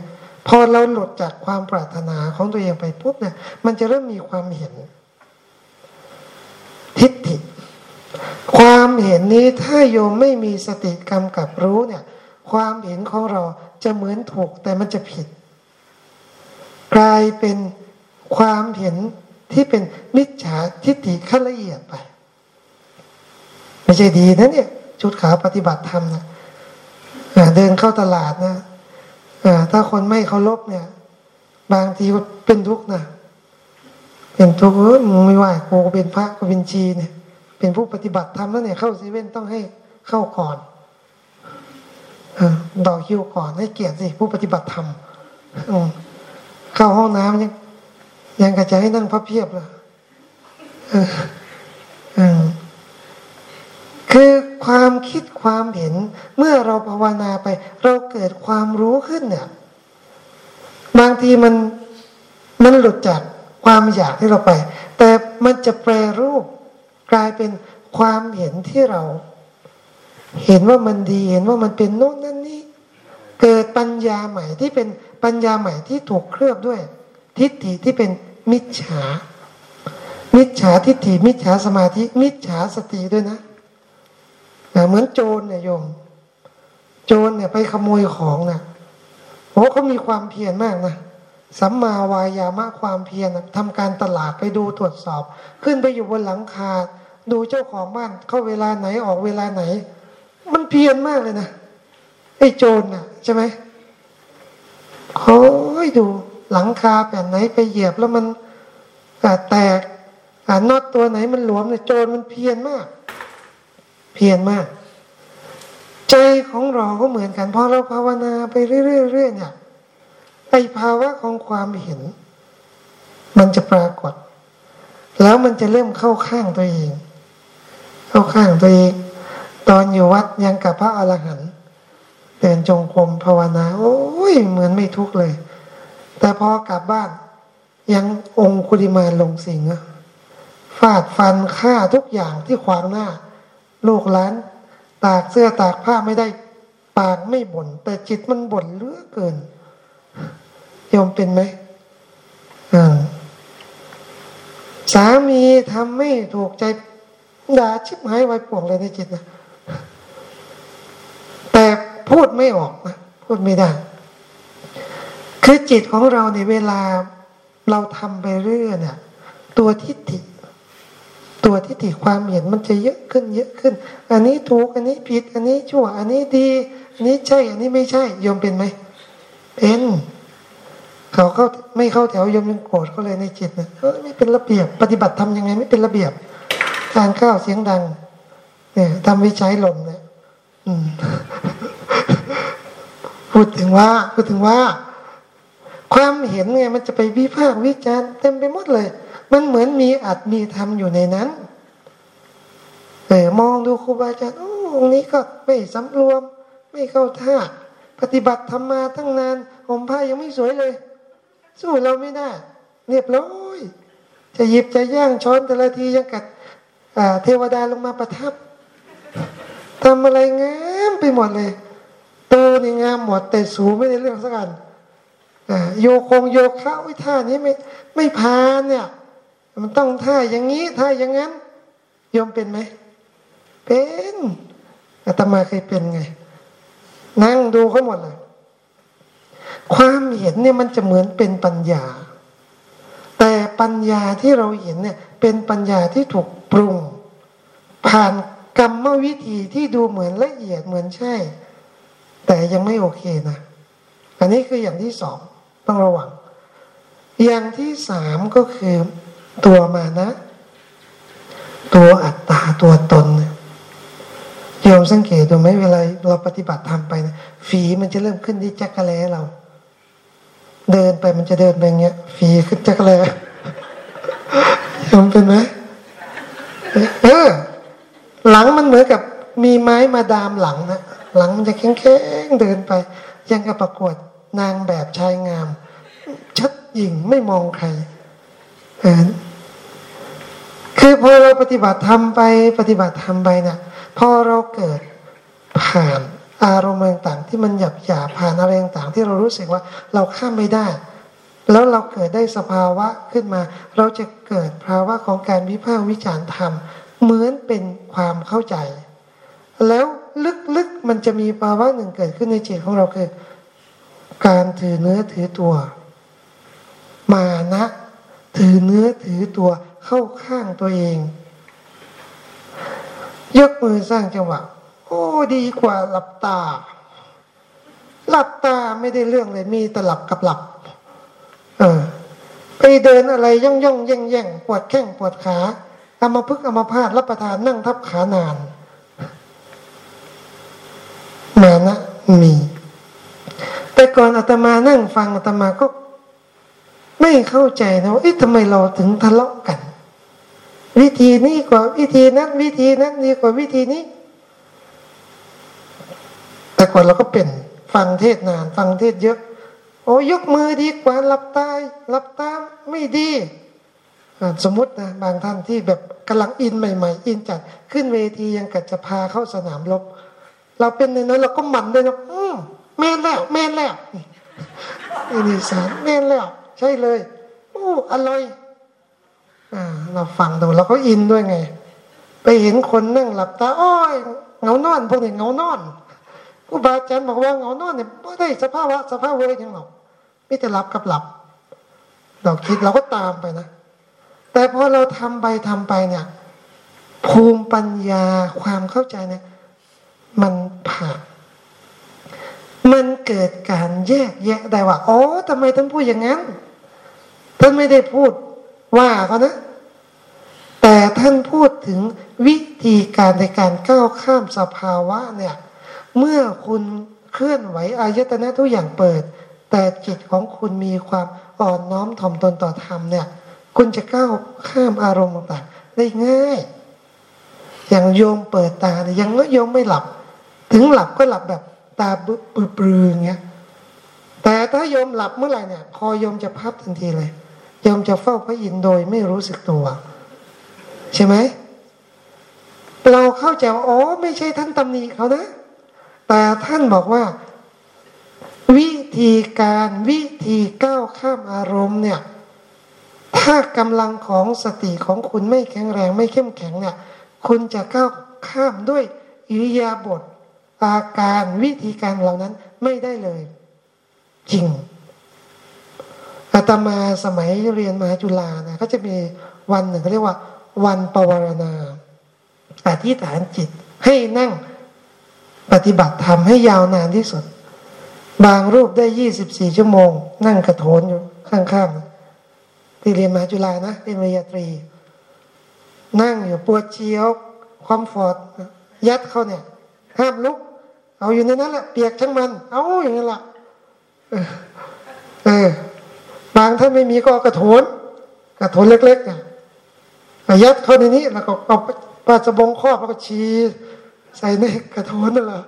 พอเราหลุดจากความปรารถนาของตัวเองไปปุ๊บเนี่ย มันจะเริ่มมีความเห็น ทิฏฐิ ความเห็นนี้ถ้าโยมไม่มีสติกรรมกับรู้เนี่ย ความเห็นของเราจะเหมือนถูกแต่มันจะผิด กลายเป็น ความเห็นที่เป็นมิจฉาทิฏฐิขั้นละเอียดไป ไม่ใช่ดีนะเนี่ย ชุดขาวปฏิบัติธรรมนะเดินเข้าตลาดนะถ้าคนไม่เคารพเนี่ย บางทีก็เป็นทุกข์นะเป็นทุกข์เออไม่ไหวกูเป็นพระกูเป็นชีเนี่ย เป็นผู้ปฏิบัติธรรมแล้วเนี่ย เข้าเซเว่นต้องให้เข้าก่อนอดอคิวก่อนให้เกียรติสิผู้ปฏิบัติธรรมเข้าห้องน้ำยัง ยังกระจายให้นั่งพับเพียบเลยคือความคิดความเห็น เมื่อเราภาวนาไป เราเกิดความรู้ขึ้นเนี่ยบางทีมันมันหลุดจากความอยากที่เราไป แต่มันจะแปรรูปกลายเป็นความเห็นที่เรา เห็นว่ามันดีเห็นว่ามันเป็นโน่นนั่นนี่เกิดปัญญาใหม่ที่เป็นปัญญาใหม่ที่ถูกเคลือบด้วย ทิฏฐิที่เป็นมิจฉา มิจฉาทิฏฐิมิจฉาสมาธิ มิจฉาสติด้วยนะเหมือนโจรเนี่ยโยม โจรเนี่ยไปขโมยของนะโอ้เขามีความเพียรมากนะสัมมาวายามะความเพียรทำการตลาดไปดูตรวจสอบ ขึ้นไปอยู่บนหลังคา ดูเจ้าของบ้านเข้าเวลาไหนออกเวลาไหน มันเพียรมากเลยนะไอ้โจรน่ะ ใช่ไหมโอ้ยดู หลังคาแผ่นไหนไปเหยียบแล้วมันแตกน็อตตัวไหนมันหลวมเนี่ยโจรมันเพียรมาก เพียรมาก ใจของเราก็เหมือนกันพอเราภาวนาไปเรื่อยๆเนี่ยไอภาวะของความเห็น มันจะปรากฏ แล้วมันจะเริ่มเข้าข้างตัวเอง เข้าข้างตัวเอง ตอนอยู่วัดยังกับพระอรหันต์เดินจงกรมภาวนา โอ้ยเหมือนไม่ทุกข์เลย แต่พอกลับบ้าน ยังองคุลิมาลงสิงฟาดฟันฆ่าทุกอย่างที่ขวางหน้า ลูกหลาน ตากเสื้อตากผ้าไม่ได้ ปากไม่บน่นแต่จิตมันบ่นเลือเกินยอมเป็นไหมอ่าสามีทำไม่ถูกใจด่าชิบหายไว้ป่วงเลยในจิตนะแต่พูดไม่ออกนะพูดไม่ได้ คือจิตของเราในเวลาเราทำไปเรื่อยเนี่ย ตัวทิฏฐิ ตัวทิฏฐิความเห็นมันจะเยอะขึ้นเยอะขึ้น อันนี้ถูกอันนี้ผิด อันนี้ชั่ว อันนี้ดี อันนี้ใช่ อันนี้ไม่ใช่ยอมเป็นไหมเป็นเขาเข้าไม่เข้าแถวยมยังโกรธเขาเลยในจิตเนะไม่เป็นระเบียบ ปฏิบัติทำยังไงไม่เป็นระเบียบการข้าวเสียงดัง เนี่ยทำวิจัยหล่นเนี่ยพูดถึงว่าพูดถึงว่า ความเห็นไงมันจะไปวิพากษ์วิจารณ์เต็มไปหมดเลย มันเหมือนมีอัดมีทำอยู่ในนั้นเออมองดูครูบาอาจารย์โอ้องนี้ก็ไม่สำรวม ไม่เข้าท่า ปฏิบัติทำมมาตั้งนานผมผ้ายังไม่สวยเลย สู้เราไม่ได้ เรียบร้อยจะหยิบจะย่างช้อนแต่ละทียังกัดเทวดาลงมาประทับทำอะไรงามไปหมดเลยโตนี่งามหมดแต่สูไม่ได้เรื่องสักอัน โยคงโยคะวิท่านี้ไม่ไม่พานเนี่ย มันต้องท่าอย่างนี้ท่าอย่างนั้นยอมเป็นไหมเป็นอาตมาเคยเป็นไง นั่งดูเขาหมดเลยความเห็นเนี่ยมันจะเหมือนเป็นปัญญา แต่ปัญญาที่เราเห็นเนี่ยเป็นปัญญาที่ถูกปรุง ผ่านกรรมวิธีที่ดูเหมือนละเอียดเหมือนใช่ แต่ยังไม่โอเคนะ อันนี้คืออย่างที่สอง ต้องระวัง อย่างที่สามก็คือตัวมานะ ตัวอัตตาตัวตนเนี่ยมสังเกตดูไหมเวลาเราปฏิบัติทำไปนะฝีมันจะเริ่มขึ้นที่จักระแลเรา เดินไปมันจะเดินไปเงี้ย ฝีขึ้นจักเลยยอมเป็นไหมเออหลังมันเหมือนกับมีไม้มาดามหลังนะหลังมันจะแข็งแข็งเดินไป ยังกับประกวด นางแบบชายงาม ชัดหญิงไม่มองใครเคือพอเราปฏิบัติทำไปปฏิบัติทำไปเนะี่ยพอเราเกิดผ่านอารมณ์ต่างๆที่มันหยับหยาผ่านอะไรต่างๆที่เรารู้สึกว่าเราข้ามไม่ได้ แล้วเราเกิดได้สภาวะขึ้นมา เราจะเกิดภาวะของการวิพากษ์วิจารณ์ธรรมเหมือนเป็นความเข้าใจ แล้วลึกๆมันจะมีภาวะหนึ่งเกิดขึ้นในจิตของเราคือ การถือเนื้อถือตัว มานะถือเนื้อถือตัวเข้าข้างตัวเอง ยกมือสร้างจังหวะ โอ้ดีกว่าหลับตา หลับตาไม่ได้เรื่องเลยมีแต่หลับกับหลับ เออ ไปเดินอะไรย่องย่องแย่งแย่งปวดแข้งปวดขาเอามาพึกเอามาพาดรับประทานนั่งทับขานานมานะ แต่ก่อนอาตมานั่งฟังอาตมาก็ ไม่เข้าใจนะว่าเอ๊ะทำไมเราถึงทะเลาะกัน วิธีนี้กว่าวิธีนั้นวิธีนั้นดีกว่าวิธีนี้ แต่ก่อนเราก็เป็นฟังเทศนาน ฟังเทศเยอะ โอ้ยกมือดีกว่าหลับตาหลับตาไม่ดีสมมตินะบางท่านที่แบบกำลังอินใหม่ ๆ อินจัดขึ้นเวทียังกัดจะพาเข้าสนามรบเราเป็นในนั้นเราก็หมั่นเลยนะอืม แม่นแล้ว แม่นแล้วนี่สารแม่นแล้ว ใช่เลยโอ้อร่อยอ่าเราฟังดูเราก็อินด้วยไง ไปเห็นคนนั่งหลับตาอ้อยเงานอน พวกนี้เงานอนครูบาอาจารย์บอกว่าเงานอนเนี่ยไม่ได้สภาวะสภาพเวยังหรอกไม่แต่หลับกับหลับ เราคิดเราก็ตามไปนะ แต่พอเราทำไปทำไปเนี่ย ภูมิปัญญาความเข้าใจเนี่ย มันผ่าน มันเกิดการแยกแยะได้ว่าอ๋อทำไมท่านพูดอย่างนั้นท่านไม่ได้พูดว่าเขานะ แต่ท่านพูดถึงวิธีการในการก้าวข้ามสภาวะเนี่ย เมื่อคุณเคลื่อนไหวอายตนะทุกอย่างเปิด แต่จิตของคุณมีความอ่อนน้อมถ่อมตนต่อธรรมเนี่ย คุณจะก้าวข้ามอารมณ์ต่างๆได้ง่าย อย่างโยมเปิดตาเนี่ยยังโยมไม่หลับ ถึงหลับก็หลับแบบ ตาบึ้ปลือเงี้ยแต่ถ้าโยมหลับเมื่อไหร่เนี่ย คอโยมจะพับทันทีเลยโยมจะเฝ้าพระอินทร์โดยไม่รู้สึกตัว ใช่ไหมเราเข้าใจว่าอ๋อไม่ใช่ท่านตำหนิเขานะ แต่ท่านบอกว่า วิธีการวิธีก้าวข้ามอารมณ์เนี่ย ถ้ากำลังของสติของคุณไม่แข็งแรงไม่เข้มแข็งเนี่ย คุณจะก้าวข้ามด้วยอิริยาบถ อาการวิธีการเหล่านั้นไม่ได้เลย จริงอาตมาสมัยเรียนมหาจุฬานะก็จะมีวันหนึ่งเขาเรียกว่า วันปวารณาอธิษฐานจิตให้นั่งปฏิบัติธรรมให้ยาวนานที่สุด บางรูปได้ยี่สิบสี่ชั่วโมง นั่งกระโถนอยู่ข้างๆที่เรียนมหาจุฬานะเรียนปริญญาตรี นั่งอยู่ปวดเชียวความฟอดยัดเขาเนี่ย ห้ามลุก เอาอยู่ในนั้นแหละเปียกทั้งมัน เอาอย่างนั้นละเออบางท่านไม่มีก็กระโถนกระโถนเล็กๆอะยัดเข้าในนี้แล้วก็เอาปลาสบงครอบแล้วก็ชีใส่ในกระโถนนั่นแหละ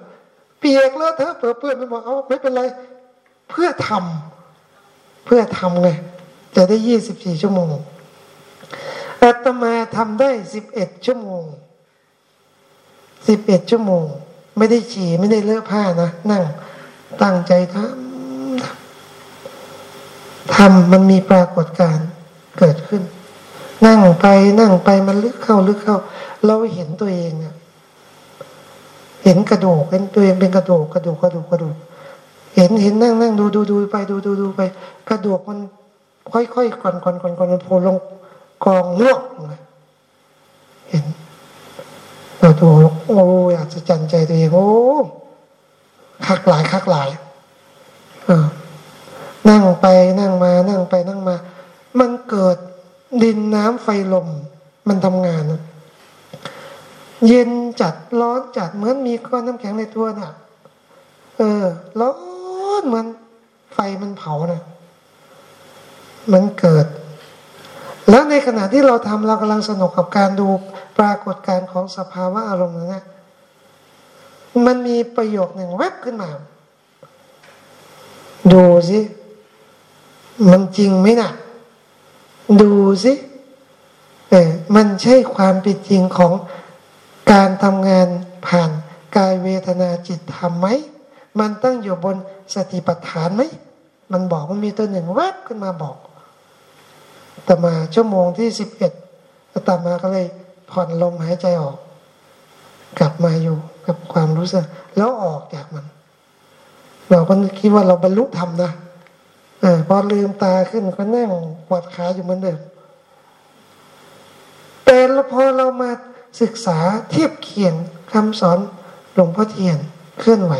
เปียกแล้วเธอเปื้อเปื้อนไม่บอกเอาไม่เป็นไร เพื่อทำเพื่อทำไงจะได้ยี่สิบสี่ชั่วโมงอาตมาทำได้สิบเอ็ดชั่วโมงสิบเอ็ดชั่วโมง ไม่ได้ฉี่ไม่ได้เลอะผ้านะนั่งตั้งใจทำทำมันมีปรากฏการเกิดขึ้น นั่งไปนั่งไปมันลึกเข้าลึกเข้า เราเห็นตัวเองเห็นกระดูกเป็นตัวเองเป็นกระดูกกระดูกกระดูกกระดูกเห็นเห็นนั่งนั่งดูดูดูไปดูดูดูไป กระดูกมัน ค่อยค่อยก่อนก่อนก่อนก่อนมันโผล่ลงกองลวกเห็น เราดูโอ้ยอาจจะจันใจตัวเองโอ้คักหลายคักหลายอนั่งไปนั่งมา นั่งไปนั่งมา มันเกิดดินน้ำไฟลม มันทำงานเย็นจัดร้อนจัดเหมือนมีก้อนน้ำแข็งในตัวเนี่ยเออร้อนเหมือนไฟมันเผานะ่ะ มันเกิด แล้วในขณะที่เราทำเรากำลังสนุกกับการดู ปรากฏการของสภาวะอารมณ์นั้นมันมีประโยคหนึ่งแวบขึ้นมา ดูสิ มันจริงไหมนะ่ะ ดูสิเออมันใช่ความเป็นจริงของการทำงานผ่านกายเวทนาจิตทำไหม มันตั้งอยู่บนสติปัฏฐานไหม มันบอกมันมีตัวหนึ่งแวบขึ้นมาบอกต่มาชั่วโมงที่สิบเอ็ดต่มาก็เลย ผ่อนลมหายใจออก กลับมาอยู่กับความรู้สึก แล้วออกจากมัน เราก็คิดว่าเราบรรลุธรรมนะอพอลืมตาขึ้นก็นั่งกวดขาอยู่เหมือนเดิมแต่พอเรามาศึกษาเทียบเคียงคำสอนหลวงพ่อเทียนเคลื่อนไหว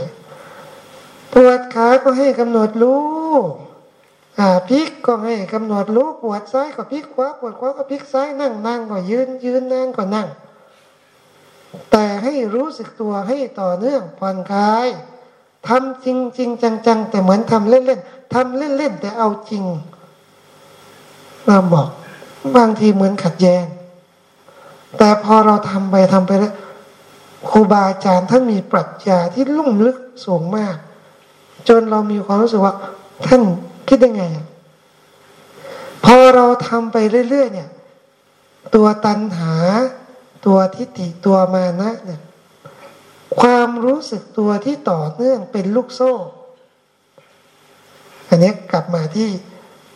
ปวดขาก็ให้กำหนดรู้ พลิกก็ให้กำหนดรู้ปวดซ้ายก็พลิกขวาปวดขวาก็พลิกซ้ายนั่งนั่งก็ยืนยืนนั่งก็นั่ง แต่ให้รู้สึกตัวให้ต่อเนื่องผ่อนคลายทำจริงจริงจังจังแต่เหมือนทำเล่นเล่นทำเล่นเล่นแต่เอาจริงเราบอก บางทีเหมือนขัดแย้งแต่พอเราทำไปทำไปแล้วครูบาอาจารย์ท่านมีปรัชญาที่ลุ่มลึกสูงมาก จนเรามีความรู้สึกว่าท่าน คิดได้ไง พอเราทำไปเรื่อย ๆ เนี่ย ตัวตัณหา ตัวทิฏฐิตัวมานะเนี่ยความรู้สึกตัวที่ต่อเนื่องเป็นลูกโซ่ อันนี้กลับมาที่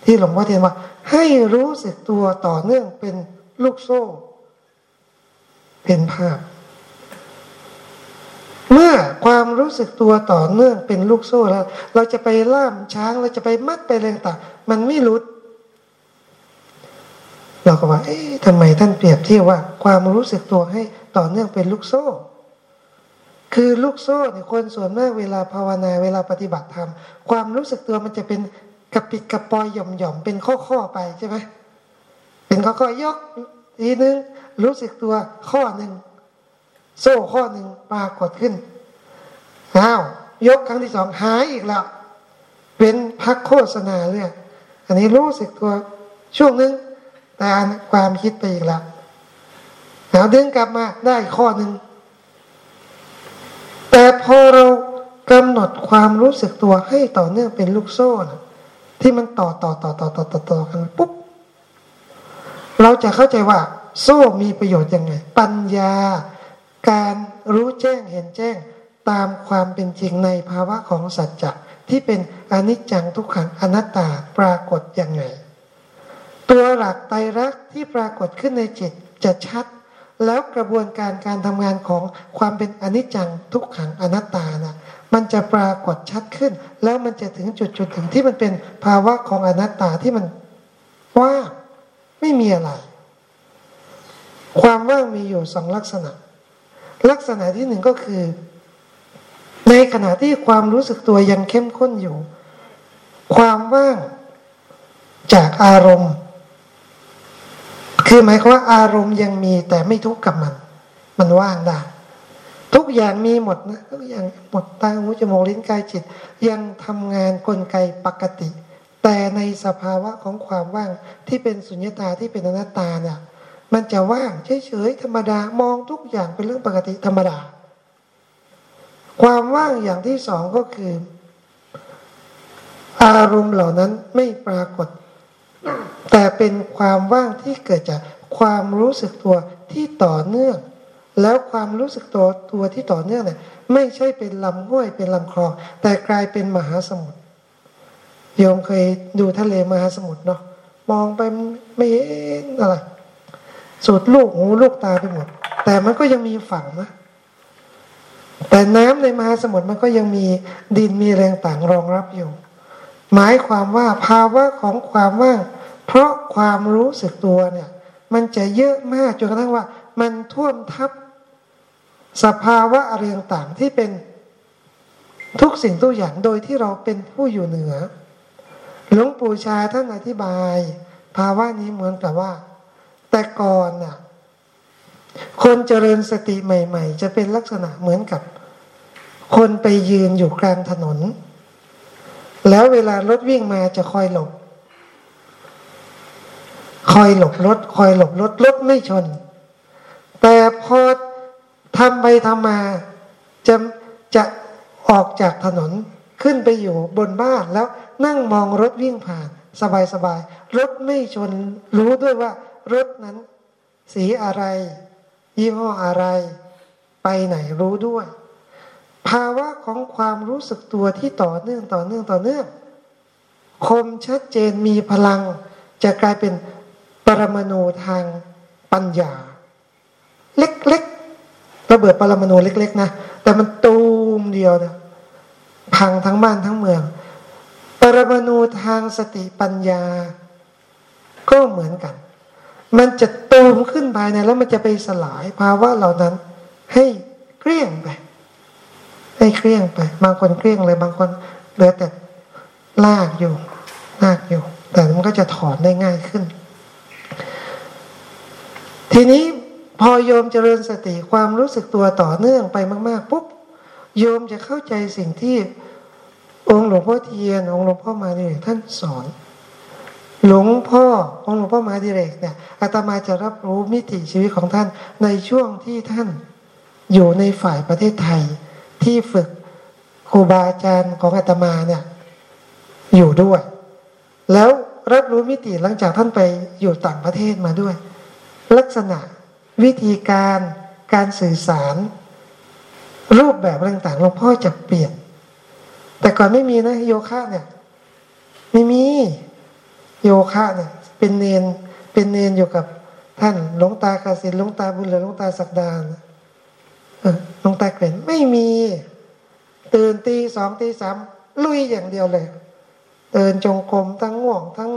ที่หลวงพ่อเทียนว่า ให้รู้สึกตัวต่อเนื่องเป็นลูกโซ่ เป็นภาพ เมื่อความรู้สึกตัวต่อเนื่องเป็นลูกโซ่แล้ว เราจะไปล่ามช้างเราจะไปมัดไปแรงต่างมันไม่รุด เราก็ว่า เอ๊ะทำไมท่านเปรียบเทียบว่า ความรู้สึกตัวให้ต่อเนื่องเป็นลูกโซ่ คือลูกโซ่เนี่ยคนส่วนมากเวลาภาวนาเวลาปฏิบัติธรรมความรู้สึกตัวมันจะเป็นกระปิดกระปอยหย่อมหย่อมเป็นข้อข้อไปใช่ไหมเป็นข้อข้อยกทีนึงรู้สึกตัวข้อหนึ่ง โซ่ข้อหนึ่งปรากฏขึ้นอ้าวยกครั้งที่สองหายอีกแล้วเป็นพักโฆษณาเรื่อยอันนี้รู้สึกตัวช่วงนึงแต่ความคิดไปอีกแล้วแล้วดึงกลับมาได้ข้อหนึ่งแต่พอเรากำหนดความรู้สึกตัวให้ต่อเนื่องเป็นลูกโซ่นะที่มันต่อต่อต่อต่อต่อต่อต่อกันปุ๊บเราจะเข้าใจว่า โซ่มีประโยชน์ยังไง ปัญญา การรู้แจ้งเห็นแจ้งตามความเป็นจริงในภาวะของสัจจะที่เป็นอนิจจังทุกขังอนัตตาปรากฏอยังไง ตัวหลักไตรลักษณ์ที่ปรากฏขึ้นในจิตจะชัด แล้วกระบวนการการทำงานของความเป็นอนิจจังทุกขังอนัตตานะมันจะปรากฏชัดขึ้น แล้วมันจะถึงจุดจุดถึงที่มันเป็นภาวะของอนัตตาที่มันว่างไม่มีอะไร ความว่างมีอยู่สองลักษณะ ลักษณะที่หนึ่งก็คือ ในขณะที่ความรู้สึกตัวยังเข้มข้นอยู่ ความว่างจากอารมณ์ คือหมายความว่าอารมณ์ยังมีแต่ไม่ทุกข์กับมัน มันว่างได้ทุกอย่างมีหมดนะทุกอย่างหมดตาหูจมูกลิ้นกายจิต ยังทำงานกลไกปกติ แต่ในสภาวะของความว่างที่เป็นสุญญตาที่เป็นอนัตตาเนี่ย มันจะว่างเฉยๆธรรมดามองทุกอย่างเป็นเรื่องปกติธรรมดา ความว่างอย่างที่สองก็คือ อารมณ์เหล่านั้นไม่ปรากฏ แต่เป็นความว่างที่เกิดจากความรู้สึกตัวที่ต่อเนื่อง แล้วความรู้สึกตัวตัวที่ต่อเนื่องเนี่ยไม่ใช่เป็นลำห้วยเป็นลำคลอง แต่กลายเป็นมหาสมุทรโยมเคยดูทะเลมหาสมุทรเนาะมองไปไม่เห็นอะไร สุดลูกหูลูกตาไปหมด แต่มันก็ยังมีฝั่งนะแต่น้ำในมหาสมุทรมันก็ยังมีดินมีแรงต่างรองรับอยู่ หมายความว่าภาวะของความว่าง เพราะความรู้สึกตัวเนี่ย มันจะเยอะมากจนกระทั่งว่า มันท่วมทับ สภาวะอะไรต่างที่เป็นทุกสิ่งทุกอย่างโดยที่เราเป็นผู้อยู่เหนือ หลวงปู่ชาท่านอธิบาย ภาวะนี้เหมือนกับว่า แต่ก่อนน่ะคนเจริญสติใหม่ ๆ จะเป็นลักษณะเหมือนกับ คนไปยืนอยู่กลางถนน แล้วเวลารถวิ่งมาจะคอยหลบ คอยหลบรถ คอยหลบรถรถไม่ชน แต่พอทำไปทำมาจะจะออกจากถนนขึ้นไปอยู่บนบ้านแล้วนั่งมองรถวิ่งผ่าน สบายสบายรถไม่ชนรู้ด้วยว่า รถนั้น สีอะไร ยี่ห้ออะไร ไปไหนรู้ด้วย ภาวะของความรู้สึกตัวที่ต่อเนื่องต่อเนื่องต่อเนื่องคมชัดเจนมีพลัง จะกลายเป็นปรมาณูทางปัญญา เล็กๆระเบิดปรมาณูเล็ก ๆ นะ แต่มันตูมเดียวนะพังทั้งบ้านทั้งเมือง ปรมาณูทางสติปัญญา ก็เหมือนกัน มันจะตูมขึ้นภายในแล้วมันจะไปสลายภาวะเหล่านั้น ให้เกลี้ยงไป ให้เกลี้ยงไป บางคนเกลี้ยงเลยบางคนเหลือแต่ลากอยู่ลากอยู่ แต่มันก็จะถอนได้ง่ายขึ้น ทีนี้พอโยมเจริญสติความรู้สึกตัวต่อเนื่องไปมาก ๆ ปุ๊บโยมจะเข้าใจสิ่งที่องค์หลวงพ่อเทียน องค์หลวงพ่อมาดิเรกท่านสอน หลวงพ่อองค์หลวงพ่อมาดิเรกเนี่ยอาตมาจะรับรู้มิติชีวิตของท่านในช่วงที่ท่านอยู่ในฝ่ายประเทศไทย ที่ฝึกครูบาอาจารย์ของอาตมาเนี่ยอยู่ด้วย แล้วรับรู้มิติหลังจากท่านไปอยู่ต่างประเทศมาด้วย ลักษณะวิธีการการสื่อสาร รูปแบบต่างๆหลวงพ่อจะเปลี่ยน แต่ก่อนไม่มีนะโยคะเนี่ยไม่มี โยคะเนี่ยเป็นเนนเป็นเนนอยู่กับท่านหลวงตากสินหลวงตาบุญเหลือหลวงตาศักดาหลวงตาเกรนไม่มี ตื่นตีสองตีสามลุยอย่างเดียวเลยเดินจงกรมทั้งง่วงทั้ง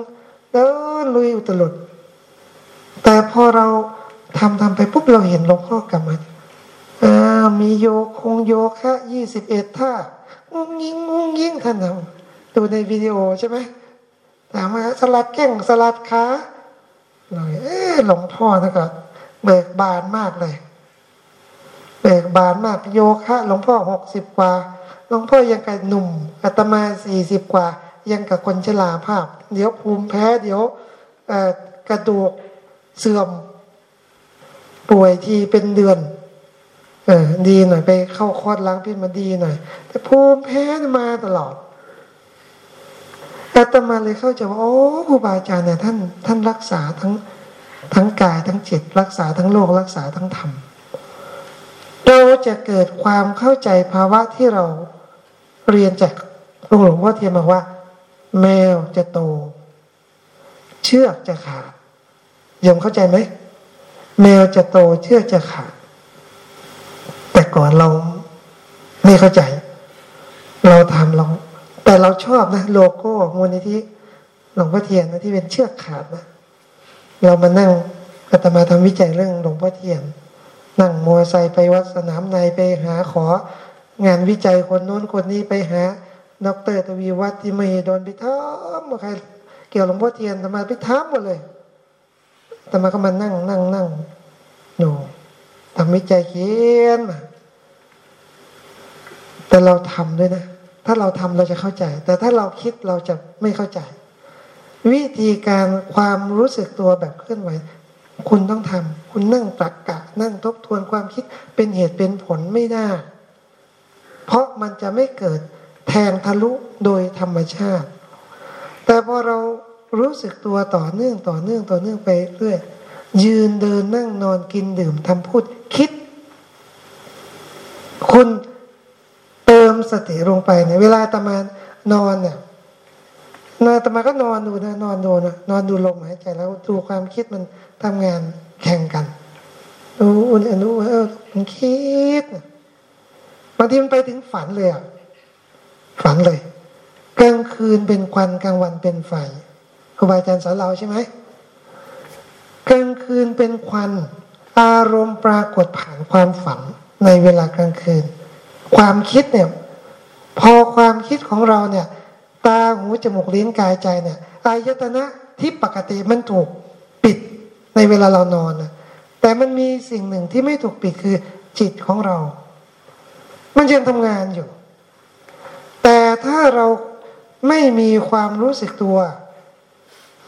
เดินลุยอุตลุดแต่พอเราทำทำไปปุ๊บเราเห็นหลวงพ่อกลับมาอ่ามีโยคงโยคะยี่สิบเอ็ดท่างงยิงงงยิงท่านทำดูในวิดีโอใช่ไหม ถามว่าสลัดแก้งสลัดขาเลยเออหลวงพ่อนะก็เบิกบานมากเลย เบิกบานมากโยคะหลวงพ่อหกสิบกว่าหลวงพ่อยังกับหนุ่มอาตมาสี่สิบกว่า ยังกับคนชราภาพ เดี๋ยวภูมิแพ้ เดี๋ยวกระดูกเสื่อม ป่วยทีเป็นเดือน เออดีหน่อยไปเข้าคอดล้างพิษมาดีหน่อย แต่ภูมิแพ้มาตลอด อาตมาเลยเข้าใจว่าโอ้ครูบาอาจารย์เนี่ยท่านท่านรักษาทั้งทั้งกายทั้งจิต รักษาทั้งโลกรักษาทั้งธรรมเราจะเกิดความเข้าใจภาวะที่เราเรียนจากหลวงพ่อเทียนบอกว่า แมวจะโต เชือกจะขาดยมเข้าใจไหมแมวจะโตเชือกจะขาดแต่ก่อนเราไม่เข้าใจ เราทำเรา แต่เราชอบนะโลโก้มูลนิธิหลวงพ่อเทียนนะที่เป็นเชือกขาดนะเรามานั่งอาตมาทำวิจัยเรื่องหลวงพ่อเทียน นั่งมอไซค์ไปวัดสนามในไปหาของานวิจัยคนโน้นคนนี้ไปหาดรทวีวัฒน์ที่ไม่โดนไปท้ามใครเกี่ยวหลวงพ่อเทียนทำไมไปท้ามหมดเลยแต่มาก็มานั่งนั่งนั่งหนูทำวิจัยเขียนมาแต่เราทำด้วยนะ ถ้าเราทำเราจะเข้าใจ แต่ถ้าเราคิดเราจะไม่เข้าใจ วิธีการความรู้สึกตัวแบบเคลื่อนไหว คุณต้องทำคุณนั่งตรกกะ นั่งทบทวนความคิดเป็นเหตุเป็นผลไม่ได้ เพราะมันจะไม่เกิดแทงทะลุโดยธรรมชาติ แต่พอเรารู้สึกตัวต่อเนื่องต่อเนื่องต่อเนื่องไปเรื่อยยืนเดินนั่งนอนกินดื่มทำพูดคิด คุณ สติลงไปในเวลาตมานอนเนี่ยนอนตมาก็นอนดูนะนอนดูนะนอนดูลมหายใจแล้วดูความคิดมันทำงานแข่งกันดูอุ่นดูเออมันคิดบางทีมันไปถึงฝันเลยอะฝันเลยกลางคืนเป็นควันกลางวันเป็นไฟครูบาอาจารย์สอนเราใช่ไหมกลางคืนเป็นควัน อารมณ์ปรากฏผ่านความฝันในเวลากลางคืน ความคิดเนี่ย พอความคิดของเราเนี่ยตาหูจมูกลิ้นกายใจเนี่ยอายตนะที่ปกติมันถูกปิดในเวลาเรานอนนะแต่มันมีสิ่งหนึ่งที่ไม่ถูกปิดคือจิตของเรา มันยังทำงานอยู่ แต่ถ้าเราไม่มีความรู้สึกตัว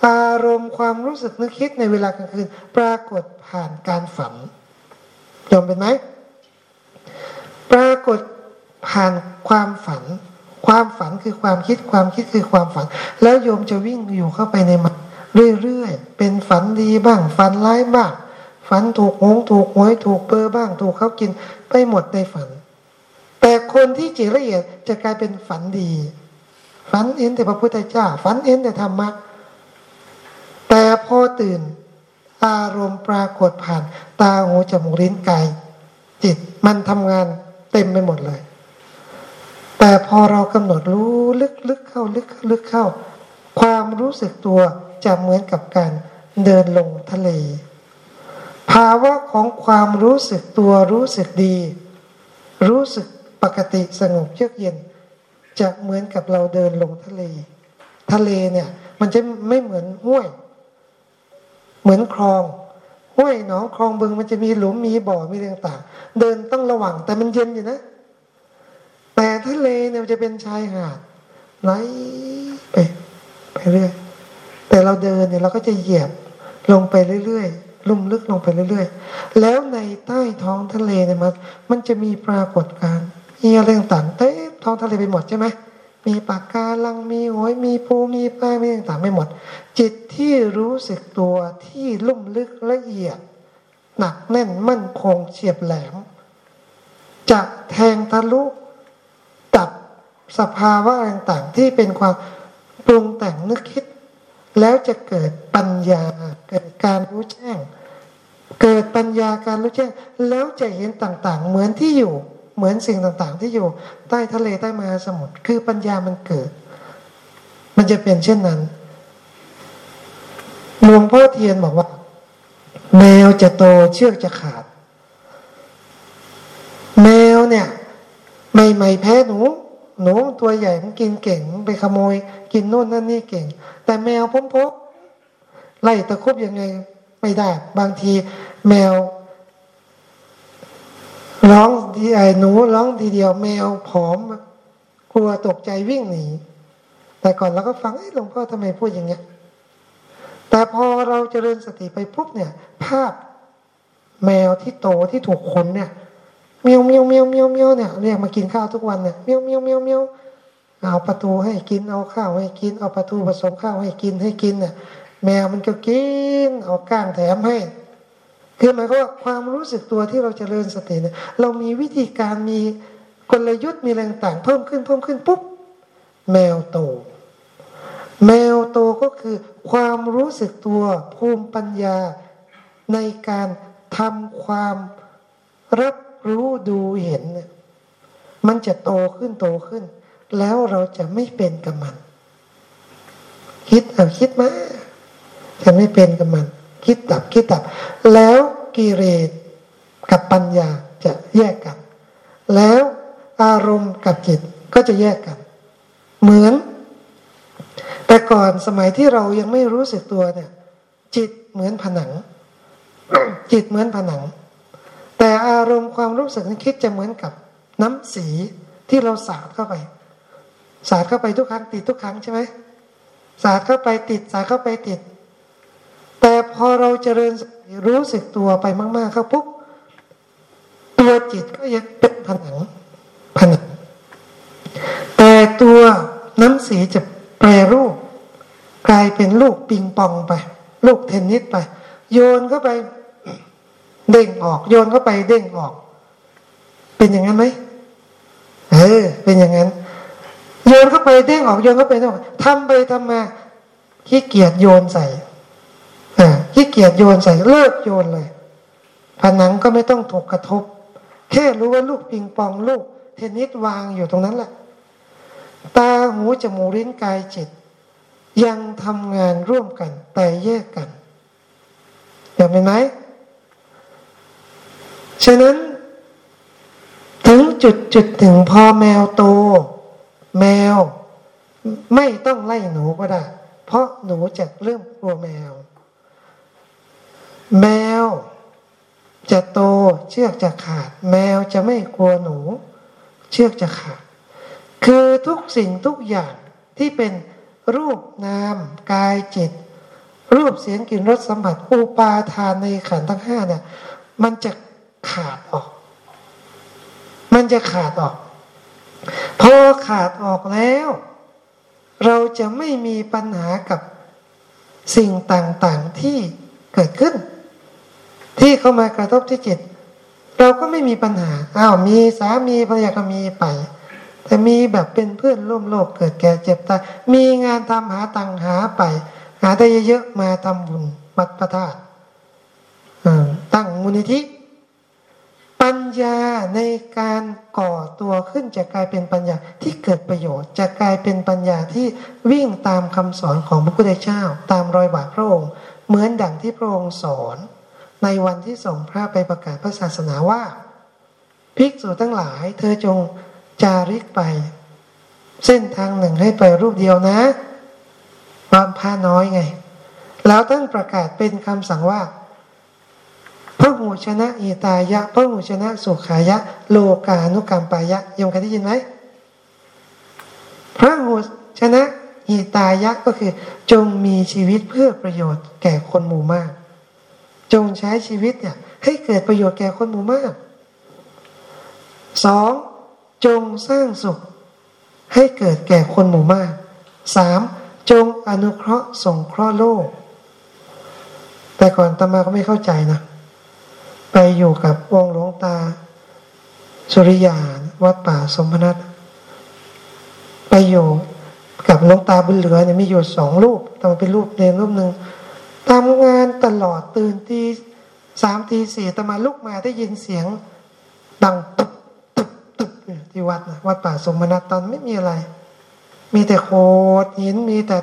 อารมณ์ความรู้สึกนึกคิดในเวลากลางคืน ปรากฏผ่านการฝันยอมเป็นไหมปรากฏ ผ่านความฝัน ความฝันคือความคิดความคิดคือความฝัน แล้วโยมจะวิ่งอยู่เข้าไปในมันเรื่อยๆ เป็นฝันดีบ้าง ฝันร้ายบ้าง ฝันถูกหงถูกหวยถูกเบอร์บ้าง ถูกเขากินไปหมดในฝัน แต่คนที่จิตละเอียดจะกลายเป็นฝันดี ฝันเห็นแต่พระพุทธเจ้า ฝันเห็นแต่ธรรมะ แต่พอตื่น อารมณ์ปรากฏผ่าน ตาหูจมูกลิ้นกายจิตมันทำงานเต็มไปหมดเลย แต่พอเรากำหนดรู้ลึกๆเข้าลึกลึกเข้า ความรู้สึกตัวจะเหมือนกับการเดินลงทะเล ภาวะของความรู้สึกตัวรู้สึกดี รู้สึกปกติสงบเยือกเย็น จะเหมือนกับเราเดินลงทะเล ทะเลเนี่ยมันจะไม่เหมือนห้วย เหมือนคลองห้วยหนองคลองบึงมันจะมีหลุมมีบ่อมีอะไรต่างๆ เดินต้องระวังแต่มันเย็นอยู่นะ แต่ทะเลเนี่ยมันจะเป็นชายหาดไหลไปไปเรื่อยแต่เราเดินเนี่ยเราก็จะเหยียบลงไปเรื่อยๆลุ่มลึกลงไปเรื่อยๆ แล้วในใต้ท้องทะเลเนี่ยมันมันจะมีปรากฏการณ์มีอะไรต่างๆเต้ท้องทะเลไปหมดใช่ไหมมีปากกาลังมีหอยมีปูมีปลามีต่างๆไม่หมด จิตที่รู้สึกตัวที่ลุ่มลึกละเอียด หนักแน่นมั่นคงเฉียบแหลม จะแทงทะลุ สภาวะต่างๆที่เป็นความปรุงแต่งนึกคิด แล้วจะเกิดปัญญาเกิดการรู้แจ้ง เกิดปัญญาการรู้แจ้ง แล้วจะเห็นต่างๆ เหมือนที่อยู่ เหมือนสิ่งต่างๆ ที่อยู่ ใต้ทะเลใต้มหาสมุทรคือปัญญามันเกิด มันจะเป็นเช่นนั้นหลวงพ่อเทียนบอกว่า แมวจะโตเชือกจะขาด แมวเนี่ย ไม่ไม่แพ้หนู หนูตัวใหญ่มันกินเก่งไปขโมย กินโน่นนั่นนี่เก่ง แต่แมวพมพกไล่ตะคุบยังไงไม่ได้ บางทีแมว ร้องทีไอ้หนูร้องทีเดียว แมวผอม กลัวตกใจวิ่งหนีแต่ก่อนเราก็ฟังไอ้หลวงพ่อทำไมพูดอย่างเงี้ยแต่พอเราเจริญสติไปปุ๊บเนี่ย ภาพแมวที่โตที่ถูกคนเนี่ย เมียวเมียวเมียวเมียวเมียวเนี่ยเรียกมากินข้าวทุกวันเนี่ยเมียวเมียวเมียวเมียวเอาประตูให้กินเอาข้าวให้กินเอาประตูผสมข้าวให้กินให้กินเนี่ยแมวมันก็กินเอาก้างแถมให้คือหมายความว่าความรู้สึกตัวที่เราจเจริญสติเนี่ยเรามีวิธีการมีกลยุทธ์มีแรงต่างเพิ่มขึ้นเพิ่มขึ้นปุ๊บแมวโต แมวโตก็คือความรู้สึกตัวภูมิปัญญาในการทำความรับ รู้ดูเห็น มันจะโตขึ้นโตขึ้น แล้วเราจะไม่เป็นกับมัน คิดเอาคิดมาจะไม่เป็นกับมัน คิดตับคิดตับ แล้วกิเลสกับปัญญาจะแยกกัน แล้วอารมณ์กับจิตก็จะแยกกัน เหมือน แต่ก่อนสมัยที่เรายังไม่รู้สึกตัวเนี่ย จิตเหมือนผนัง จิตเหมือนผนัง แต่อารมณ์ความรู้สึกนึกคิดจะเหมือนกับน้ำสีที่เราสาดเข้าไป สาดเข้าไปทุกครั้งติดทุกครั้งใช่ไหมสาดเข้าไปติดสาดเข้าไปติด แต่พอเราเจริญรู้สึกตัวไปมากๆเข้าปุ๊บตัวจิตก็ยังเป็นผนังผนังแต่ตัวน้ำสีจะแปรรูป กลายเป็นลูกปิงปองไป ลูกเทนนิสไป โยนเข้าไป เด้งออกโยนเข้าไปเด้งออก เป็นอย่างนั้นไหมเออ เป็นอย่างนั้น โยนเข้าไปเด้งออกโยนเข้าไปเด้งออกทำไปทำมาขี้เกียจโยนใส่อ่าขี้เกียจโยนใส่เลิกโยนเลย ผนังก็ไม่ต้องถูกกระทบ แค่รู้ว่าลูกปิงปองลูก เทนนิสวางอยู่ตรงนั้นแหละตาหูจมูกลิ้นกายจิต ยังทำงานร่วมกันแต่แยกกันเห็นไหม ฉะนั้น ถึงจุดจุดถึงพอแมวโต แมว ไม่ต้องไล่หนูก็ได้ เพราะหนูจะเริ่มกลัวแมว แมวจะโตเชือกจะขาด แมวจะไม่กลัวหนู เชือกจะขาด คือทุกสิ่งทุกอย่างที่เป็นรูปนามกายจิต รูปเสียงกลิ่นรสสัมผัสอุปาทานในขันธ์ทั้งห้าเนี่ย มันจะ ขาดออก มันจะขาดออก พอขาดออกแล้ว เราจะไม่มีปัญหากับสิ่งต่างๆที่เกิดขึ้น ที่เข้ามากระทบที่จิต เราก็ไม่มีปัญหาอ้าวมีสามีภรรยาก็มีไป แต่มีแบบเป็นเพื่อนร่วมโลกเกิดแก่เจ็บตายมีงานทำหาตังหาไป หาได้เยอะๆมาทำบุญวัดพระธาตุตั้งมูลนิธิ ปัญญาในการก่อตัวขึ้นจะกลายเป็นปัญญาที่เกิดประโยชน์ จะกลายเป็นปัญญาที่วิ่งตามคำสอนของพระพุทธเจ้า ตามรอยบาทพระองค์ เหมือนดังที่พระองค์สอน ในวันที่ส่งพระไปประกาศพระศาสนาว่า ภิกษุทั้งหลาย เธอจงจาริกไป เส้นทางหนึ่งให้ไปรูปเดียวนะวันพาน้อยไง แล้วท่านประกาศเป็นคำสั่งว่า พระหูชนะอิตายะพระหูชนะสุขายะ โลกานุกรรมปายะยมเคยได้ยินไหมพระหูชนะอิตายะก็คือจงมีชีวิตเพื่อประโยชน์แก่คนหมู่มาก จงใช้ชีวิตเนี่ยให้เกิดประโยชน์แก่คนหมู่มากสองจงสร้างสุข ให้เกิดแก่คนหมู่มากสามจงอนุเคราะห์ส่งเคราะห์โลก แต่ก่อนตมาก็ไม่เข้าใจนะ ไปอยู่กับวงหลวงตา สุริยาวัดป่าสมนัตไปอยู่กับหลวงตาบุญเหลือเนี่ยมีอยู่สองรูปต้องเป็นรูปเดนรรูปหนึ่งทำงานตลอดตื่นทีสามทีสี่ตมาลุกมาได้ยินเสียงดังตุบตุบตุบที่วัดนะวัดป่าสมณัตตอนไม่มีอะไร มีแต่โคดหินมีแต่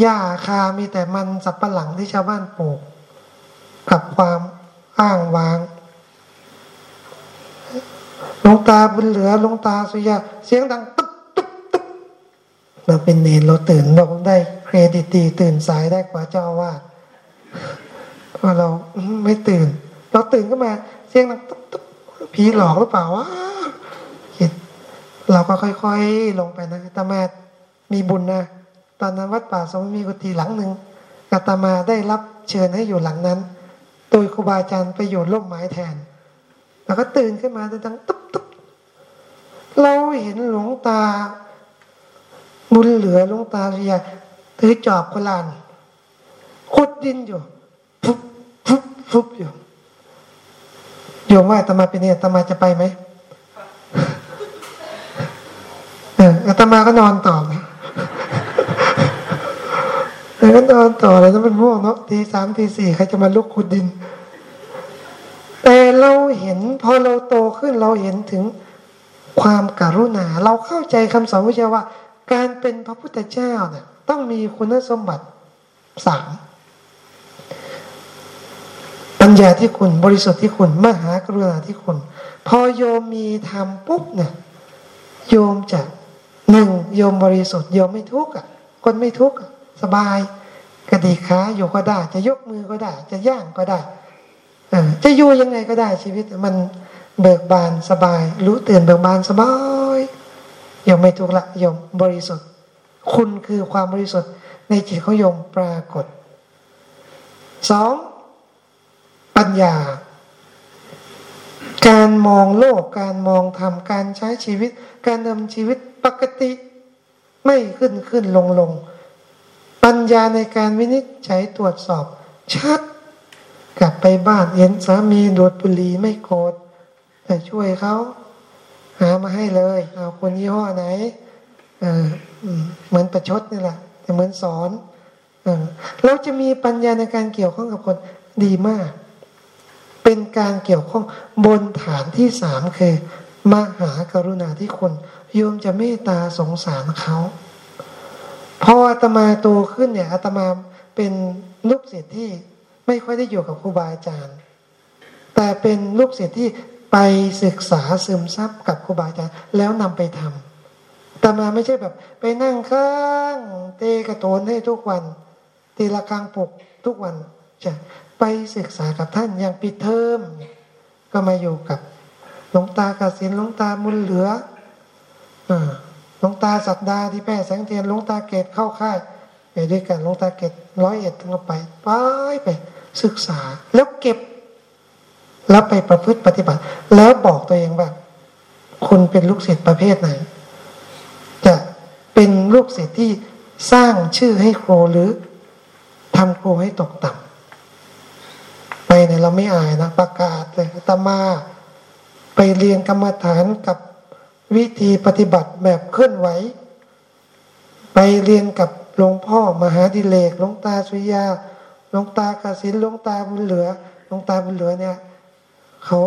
หญ้าคา มีแต่มันสับปะหลังที่ชาวบ้านปลูก กับความ อ้างวางลงตาบุญเหลือลงตาสุยาเสียงดังตุ๊บตุ๊บตุ๊บเราเป็นเนรเราตื่นเราได้เครดิตดีตื่นสายได้กว่าเจ้าอาวาเราไม่ตื่น เราตื่นก็มาเสียงดังตุ๊บตุ๊บผีหลอกหรือเปล่าวะคิดเราก็ค่อยๆลงไปนะตามามีบุญนะตอนนั้นวัดป่าสมมีกุฏิหลังหนึ่งอาตมาได้รับเชิญให้อยู่หลังนั้น โดยครูบาอาจารย์ไปอยู่ร่มไม้แทน แล้วก็ตื่นขึ้นมาดังตุ๊บตุ๊บเราเห็นหลวงตา บุญเหลือหลวงตาเรียถือจอบโบราณขุดดินอยู่ฟุบฟุบฟุบอยู่โยมว่าอาตมาเป็นเนี่ยอาตมาจะไปไหมเอออาตมาก็นอนต่อนะ แล้วก็นอนต่อเลยต้องเป็นพวกเนาะตีสามตีสี่ใครจะมาลุกขุดดิน แต่เราเห็นพอเราโตขึ้นเราเห็นถึงความการุณา เราเข้าใจคำสอนวิชาว่า การเป็นพระพุทธเจ้าเนี่ยต้องมีคุณสมบัติสามปัญญาที่คุณบริสุทธิ์ที่คุณมหากรุณาที่คุณ พอโยมมีธรรมปุ๊บเนี่ยโยมจะหนึ่งโยมบริสุทธิ์โยมไม่ทุกข์อะคนไม่ทุกข์ สบายกระดิกขาอยู่ก็ได้ จะยกมือก็ได้ จะย่างก็ได้จะอยู่ยังไงก็ได้ชีวิต มันเบิกบานสบาย รู้ตื่นเบิกบานสบายโยมไม่ทุกข์ละโยมบริสุทธิ์ คุณคือความบริสุทธิ์ในจิตของโยมปรากฏสองปัญญา การมองโลก การมองธรรม การใช้ชีวิต การดำชีวิตปกติ ไม่ขึ้นขึ้นลงลง ปัญญาในการวินิจฉัยตรวจสอบ ชัด กลับไปบ้านเห็นสามีดูดบุหรี่ไม่โกรธแต่ช่วยเขาหามาให้เลย เอาคนยี่ห้อไหน เออเหมือนประชดนี่แหละแต่เหมือนสอนเออเราจะมีปัญญาในการเกี่ยวข้องกับคนดีมาก เป็นการเกี่ยวข้องบนฐานที่สามคือมหากรุณาที่คนโยมจะเมตตาสงสารเขา พออาตมาโตขึ้นเนี่ยอาตมาเป็นลูกศิษย์ที่ไม่ค่อยได้อยู่กับครูบาอาจารย์ แต่เป็นลูกศิษย์ที่ไปศึกษาซึมซับกับครูบาอาจารย์แล้วนำไปทำแต่มาไม่ใช่แบบไปนั่งข้างเตกระโตนให้ทุกวันตีละครังปลุกทุกวันจะไปศึกษากับท่านอย่างปิดเทอมก็มาอยู่กับหลวงตากสินหลวงตามุนเหลือห ลวงตาสัตดาที่แพร่แสงเทียนหลวงตาเกตเข้าค่ายไปด้วยกันหลวงตาเกตร้อยเอ็ดก็ไปไปไปศึกษา แล้วเก็บ แล้วไปประพฤติปฏิบัติ แล้วบอกตัวเองว่าคุณเป็นลูกศิษย์ประเภทไหน จะเป็นลูกศิษย์ที่สร้างชื่อให้ครูหรือทำครูให้ตกต่ำไปเนี่ยเราไม่อายนะประกาศเลยตมาไปเรียนกรรมฐานกับ วิธีปฏิบัติแบบเคลื่อนไหว ไปเรียนกับหลวงพ่อมหาดิเลกหลวงตาสุยาหลวงตากสินหลวงตาบุญเหลือหลวงตาบุญเหลือเนี่ยเขา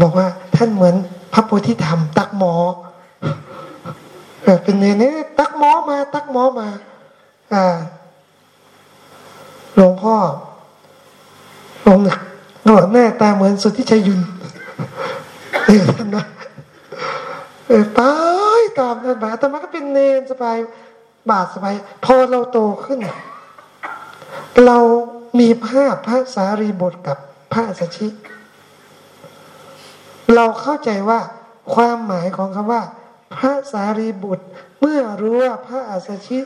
บอกว่าท่านเหมือนพระโพธิธรรม ตักหมอเป็นเนี่ยนี่ตักหมอมา ตักหมอมา อ่าหลวงพ่อองค์หนวดแน่ตาเหมือนสุทธิชัยยุนเออท่านนะ เออตายตามนั่นไปแต่มันก็เป็นเนนสบายบาทสบายพอเราโตขึ้น เรามีภาพพระสารีบุตรกับพระสัชชิเราเข้าใจว่าความหมายของคำว่า พระสารีบุตร เมื่อรู้ว่าพระอัสชิ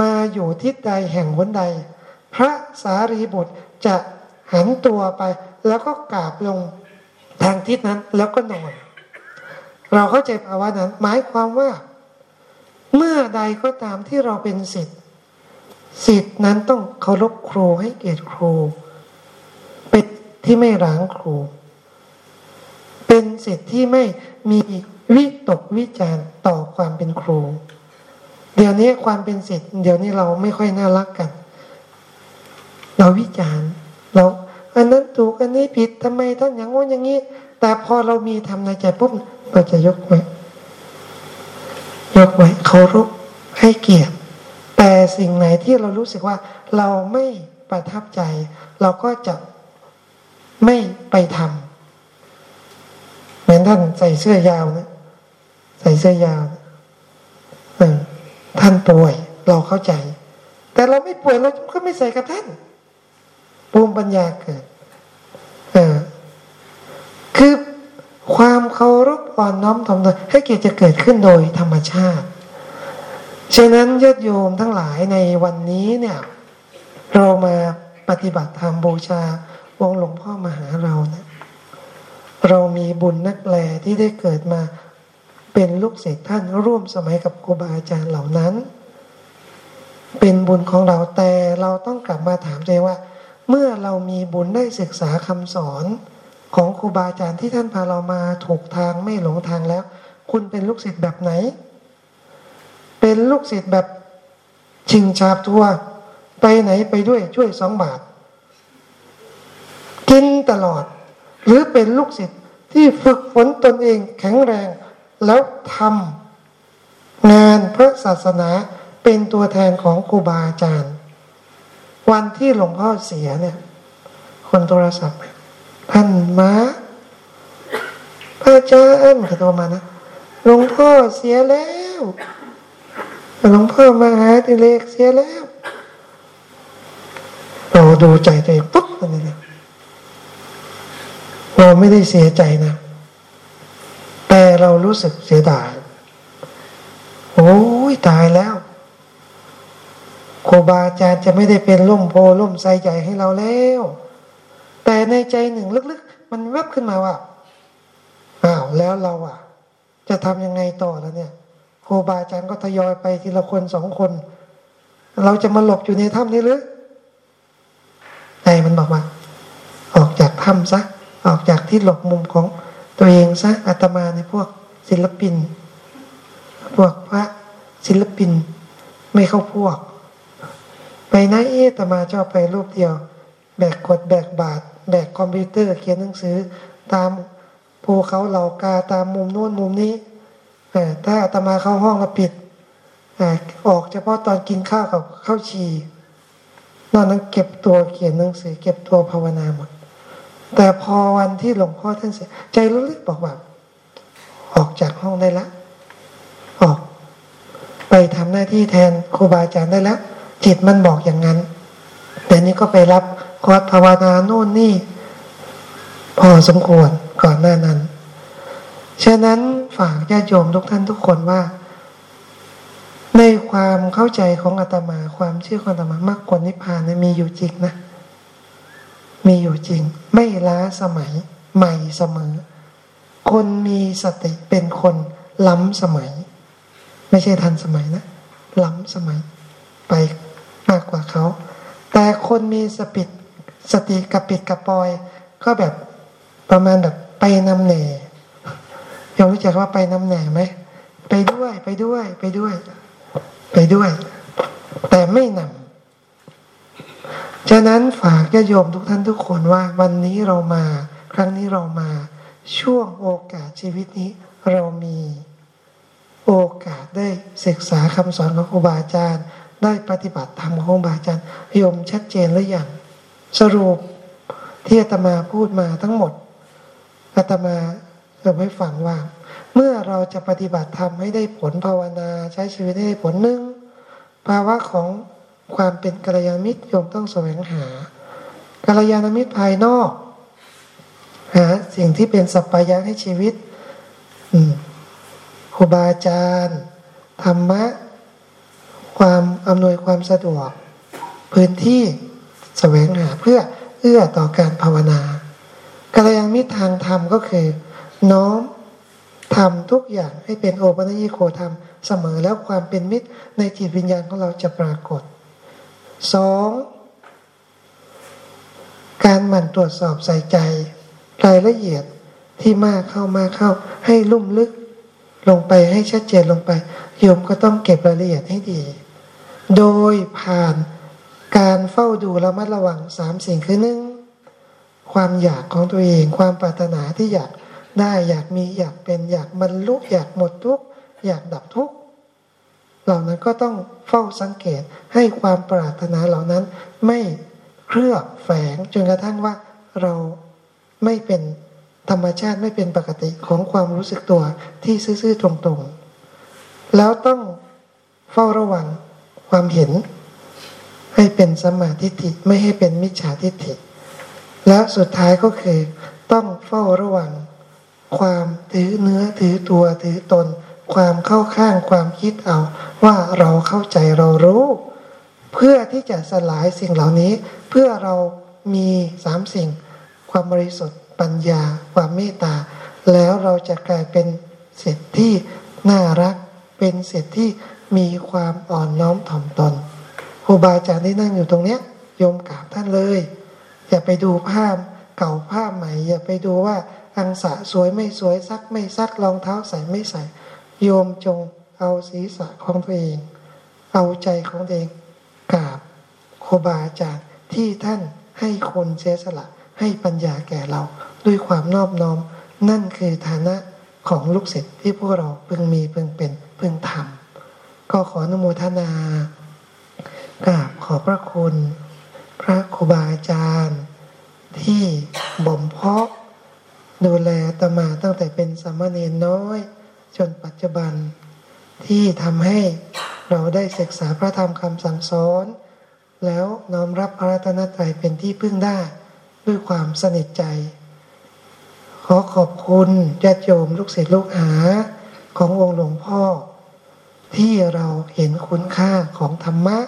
มาอยู่ทิศใดแห่งหนใด พระสารีบุตรจะหันตัวไป แล้วก็กราบลงทางทิศนั้นแล้วก็นอน เราเข้าใจภาวะนั้น หมายความว่า เมื่อใดก็ตามที่เราเป็นสิทธิ์สิทธิ์นั้นต้องเคารพครูให้เกียรติครู เป็นที่ไม่ร้างครู เป็นสิทธิ์ที่ไม่มีวิตกวิจารต่อความเป็นครู เดี๋ยวนี้ความเป็นสิทธิ์เดี๋ยวนี้เราไม่ค่อยน่ารักกัน เราวิจารณ์เราอันนั้นถูกอันนี้ผิดทำไมท่านอย่างงู้นอย่างนี้ แต่พอเรามีทำในใจปุ๊บ เราจะยกไว้ ยกไว้เคารพให้เกียรติ แต่สิ่งไหนที่เรารู้สึกว่าเราไม่ประทับใจ เราก็จะไม่ไปทำเหมือนท่านใส่เสื้อยาวนะใส่เสื้อยาวท่านป่วยเราเข้าใจ แต่เราไม่ป่วยเราก็ไม่ใส่กับท่านภูมปัญญาเกิดคือ ความเคารพอ่อนน้อมถ่อมตนให้เกียรติจะเกิดขึ้นโดยธรรมชาติ ฉะนั้นญาติโยมทั้งหลายในวันนี้เนี่ย เรามาปฏิบัติธรรมบูชาวงหลวงพ่อมาหาเราเนะเรามีบุญนักแลที่ได้เกิดมาเป็นลูกศิษย์ท่านร่วมสมัยกับครูบาอาจารย์เหล่านั้น เป็นบุญของเราแต่เราต้องกลับมาถามตัวว่า เมื่อเรามีบุญได้ศึกษาคำสอน ของครูบาอาจารย์ที่ท่านพาเรามาถูกทางไม่หลงทางแล้ว คุณเป็นลูกศิษย์แบบไหน เป็นลูกศิษย์แบบชิงชาบทัวไปไหนไปด้วยช่วยสองบาท กินตลอด หรือเป็นลูกศิษย์ที่ฝึกฝนตนเองแข็งแรง แล้วทำงานพระศาสนาเป็นตัวแทนของครูบาอาจารย์ วันที่หลวงพ่อเสียเนี่ย คนโทรศัพท์ ท่านมาพระอาจารย์ก็โทรมานะหลวงพ่อเสียแล้วหลวงพ่อมาหาติเลกเสียแล้วเราดูใจตัวเองปุ๊บเลยเราไม่ได้เสียใจนะ แต่เรารู้สึกเสียดาย โอ้ยตายแล้วครูบาอาจารย์จะไม่ได้เป็นล่มโพล่มไทรใหญ่ให้เราแล้ว แต่ในใจหนึ่งลึกๆ มันแวบขึ้นมาว่าอ้าวแล้วเราอะ จะทำยังไงต่อแล้วเนี่ยครูบาอาจารย์ก็ทยอยไปทีละคนสองคน เราจะมาหลบอยู่ในถ้ำนี้หรือใจมันบอกว่า ออกจากถ้ำซะออกจากที่หลบมุมของตัวเองซะอาตมาในพวกศิลปิน พวกพระศิลปินไม่เข้าพวก ไปนะเอตมาชอบไปรูปเดียว แบกกดแบกบาท แบกคอมพิวเตอร์เขียนหนังสือ ตามภูเขาเหล่ากาตามมุมโน้นมุมนี้ถ้าอาตมาเข้าห้องแล้วปิดออกเฉพาะตอนกินข้าวกับข้าวชีนอนนั้นเก็บตัวเขียนหนังสือ เก็บตัวภาวนาหมด แต่พอวันที่หลวงพ่อท่านเสียใจลึกๆบอกว่า ออกจากห้องได้ละ ออก ไปทำหน้าที่แทนครูบาอาจารย์ได้แล้วจิตมันบอกอย่างนั้น แต่นี้ก็ไปรับ คอร์สภาวนาโน่นนี่ พอสมควรก่อนหน้านั้น ฉะนั้นฝากญาติโยมทุกท่านทุกคนว่า ในความเข้าใจของอาตมาความเชื่อของอาตมามากกว่านิพพานนะมีอยู่จริงนะ มีอยู่จริง ไม่ล้าสมัยใหม่เสมอ คนมีสติเป็นคนล้ำสมัย ไม่ใช่ทันสมัยนะ ล้ำสมัยไปมากกว่าเขา แต่คนมีสปิด สติกระปิดกระปอย ก็แบบประมาณแบบไปนำแหน่ยอมรู้จักว่าไปนำแหน่ไหมไปด้วยไปด้วยไปด้วย ไปด้วย แต่ไม่นำฉะนั้นฝากญาโยมทุกท่านทุกคนว่า วันนี้เรามา ครั้งนี้เรามา ช่วงโอกาสชีวิตนี้เรามีโอกาสได้ศึกษาคำสอนของครูบาอาจารย์ ได้ปฏิบัติธรรมของครูบาอาจารย์โยมชัดเจนหรือยัง สรุปที่อาตมาพูดมาทั้งหมดอาตมาจะให้ฟังว่า เมื่อเราจะปฏิบัติธรรมให้ได้ผลภาวนาใช้ชีวิตให้ได้ผลหนึ่งภาวะของความเป็นกัลยาณมิตรโยมต้องแสวงหากัลยาณมิตรภายนอกหาสิ่งที่เป็นสัพพยะให้ชีวิตครูบาอาจารย์ธรรมะ ความอำนวยความสะดวก พื้นที่ แสวงหาเพื่อเอื้อต่อการภาวนากัลยาณมิตรทางธรรมก็คือ น้อมทำทุกอย่างให้เป็นโอปัญญิโคธรรมเสมอแล้วความเป็นมิตรในจิตวิญญาณของเราจะปรากฏสองการหมั่นตรวจสอบใส่ใจ รายละเอียดที่มากเข้ามาเข้า ให้ลุ่มลึกลงไปให้ชัดเจนลงไปโยมก็ต้องเก็บรายละเอียดให้ดี โดยผ่าน การเฝ้าดูระมัดระวังสามสิ่งคือหนึ่งความอยากของตัวเอง ความปรารถนาที่อยากได้อยากมีอยากเป็นอยากบรรลุอยากหมดทุกอยากดับทุกเหล่านั้นก็ต้องเฝ้าสังเกตให้ความปรารถนาเหล่านั้นไม่เคลือบแฝงจนกระทั่งว่าเราไม่เป็นธรรมชาติไม่เป็นปกติของความรู้สึกตัวที่ซื่อๆตรงๆ แล้วต้องเฝ้าระวังความเห็น ให้เป็นสมาธิิไม่ให้เป็นมิจฉาทิฏฐิ แล้วสุดท้ายก็คือ ต้องเฝ้าระวัง ความถือเนื้อถือตัวถือตน ความเข้าข้างความคิดเอา ว่าเราเข้าใจเรารู้ เพื่อที่จะสลายสิ่งเหล่านี้ เพื่อเรามีสามสิ่ง ความบริสุทธิ์ปัญญา ความเมตตา แล้วเราจะกลายเป็นเศรษฐีน่ารัก เป็นเศรษฐีมีความอ่อนน้อมถ่อมตน ครูบาอาจารย์ที่นั่งอยู่ตรงเนี้ยโยมกราบท่านเลย อย่าไปดูภาพเก่าภาพใหม่ อย่าไปดูว่าอังสะสวยไม่สวยซักไม่ซักรองเท้าใส่ไม่ใส่ โยมจงเอาศีรษะของตัวเอง เอาใจของตัวเองกราบครูบาอาจารย์ที่ท่านให้คนเสียสละให้ปัญญาแก่เราด้วยความนอบน้อม นั่นคือฐานะของลูกศิษย์ที่พวกเราพึงมีพึงเป็นพึงทำก็ขออนุโมทนา กราบขอพระคุณ พระครูบาอาจารย์ ที่บ่มเพาะ ดูแลตมาตั้งแต่เป็นสามเณรน้อย จนปัจจุบัน ที่ทำให้เราได้ศึกษาพระธรรมคำสั่งสอน แล้วน้อมรับพระรัตนตรัยเป็นที่พึ่งได้ด้วยความสนิทใจ ขอขอบคุณญาติโยมลูกศิษย์ลูกหาขององค์หลวงพ่อ ที่เราเห็นคุณค่าของธรรมะ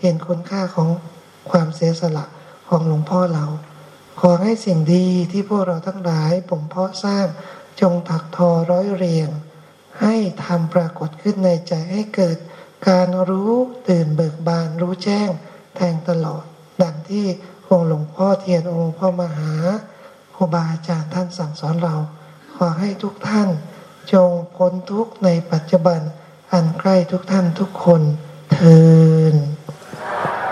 เห็นคุณค่าของความเสียสละของหลวงพ่อเรา ขอให้สิ่งดีที่พวกเราทั้งหลายผมเพาะสร้างจงถักทอร้อยเรียง ให้ทำปรากฏขึ้นในใจให้เกิด การรู้ตื่นเบิกบานรู้แจ้ง แทงตลอด ดังที่องค์หลวงพ่อเทียนองค์หลวงพ่อมหาครูบาอาจารย์ท่านสั่งสอนเรา ขอให้ทุกท่าน จงพ้นทุกข์ในปัจจุบัน อันใกล้ทุกท่านทุกคนเทิน Amen.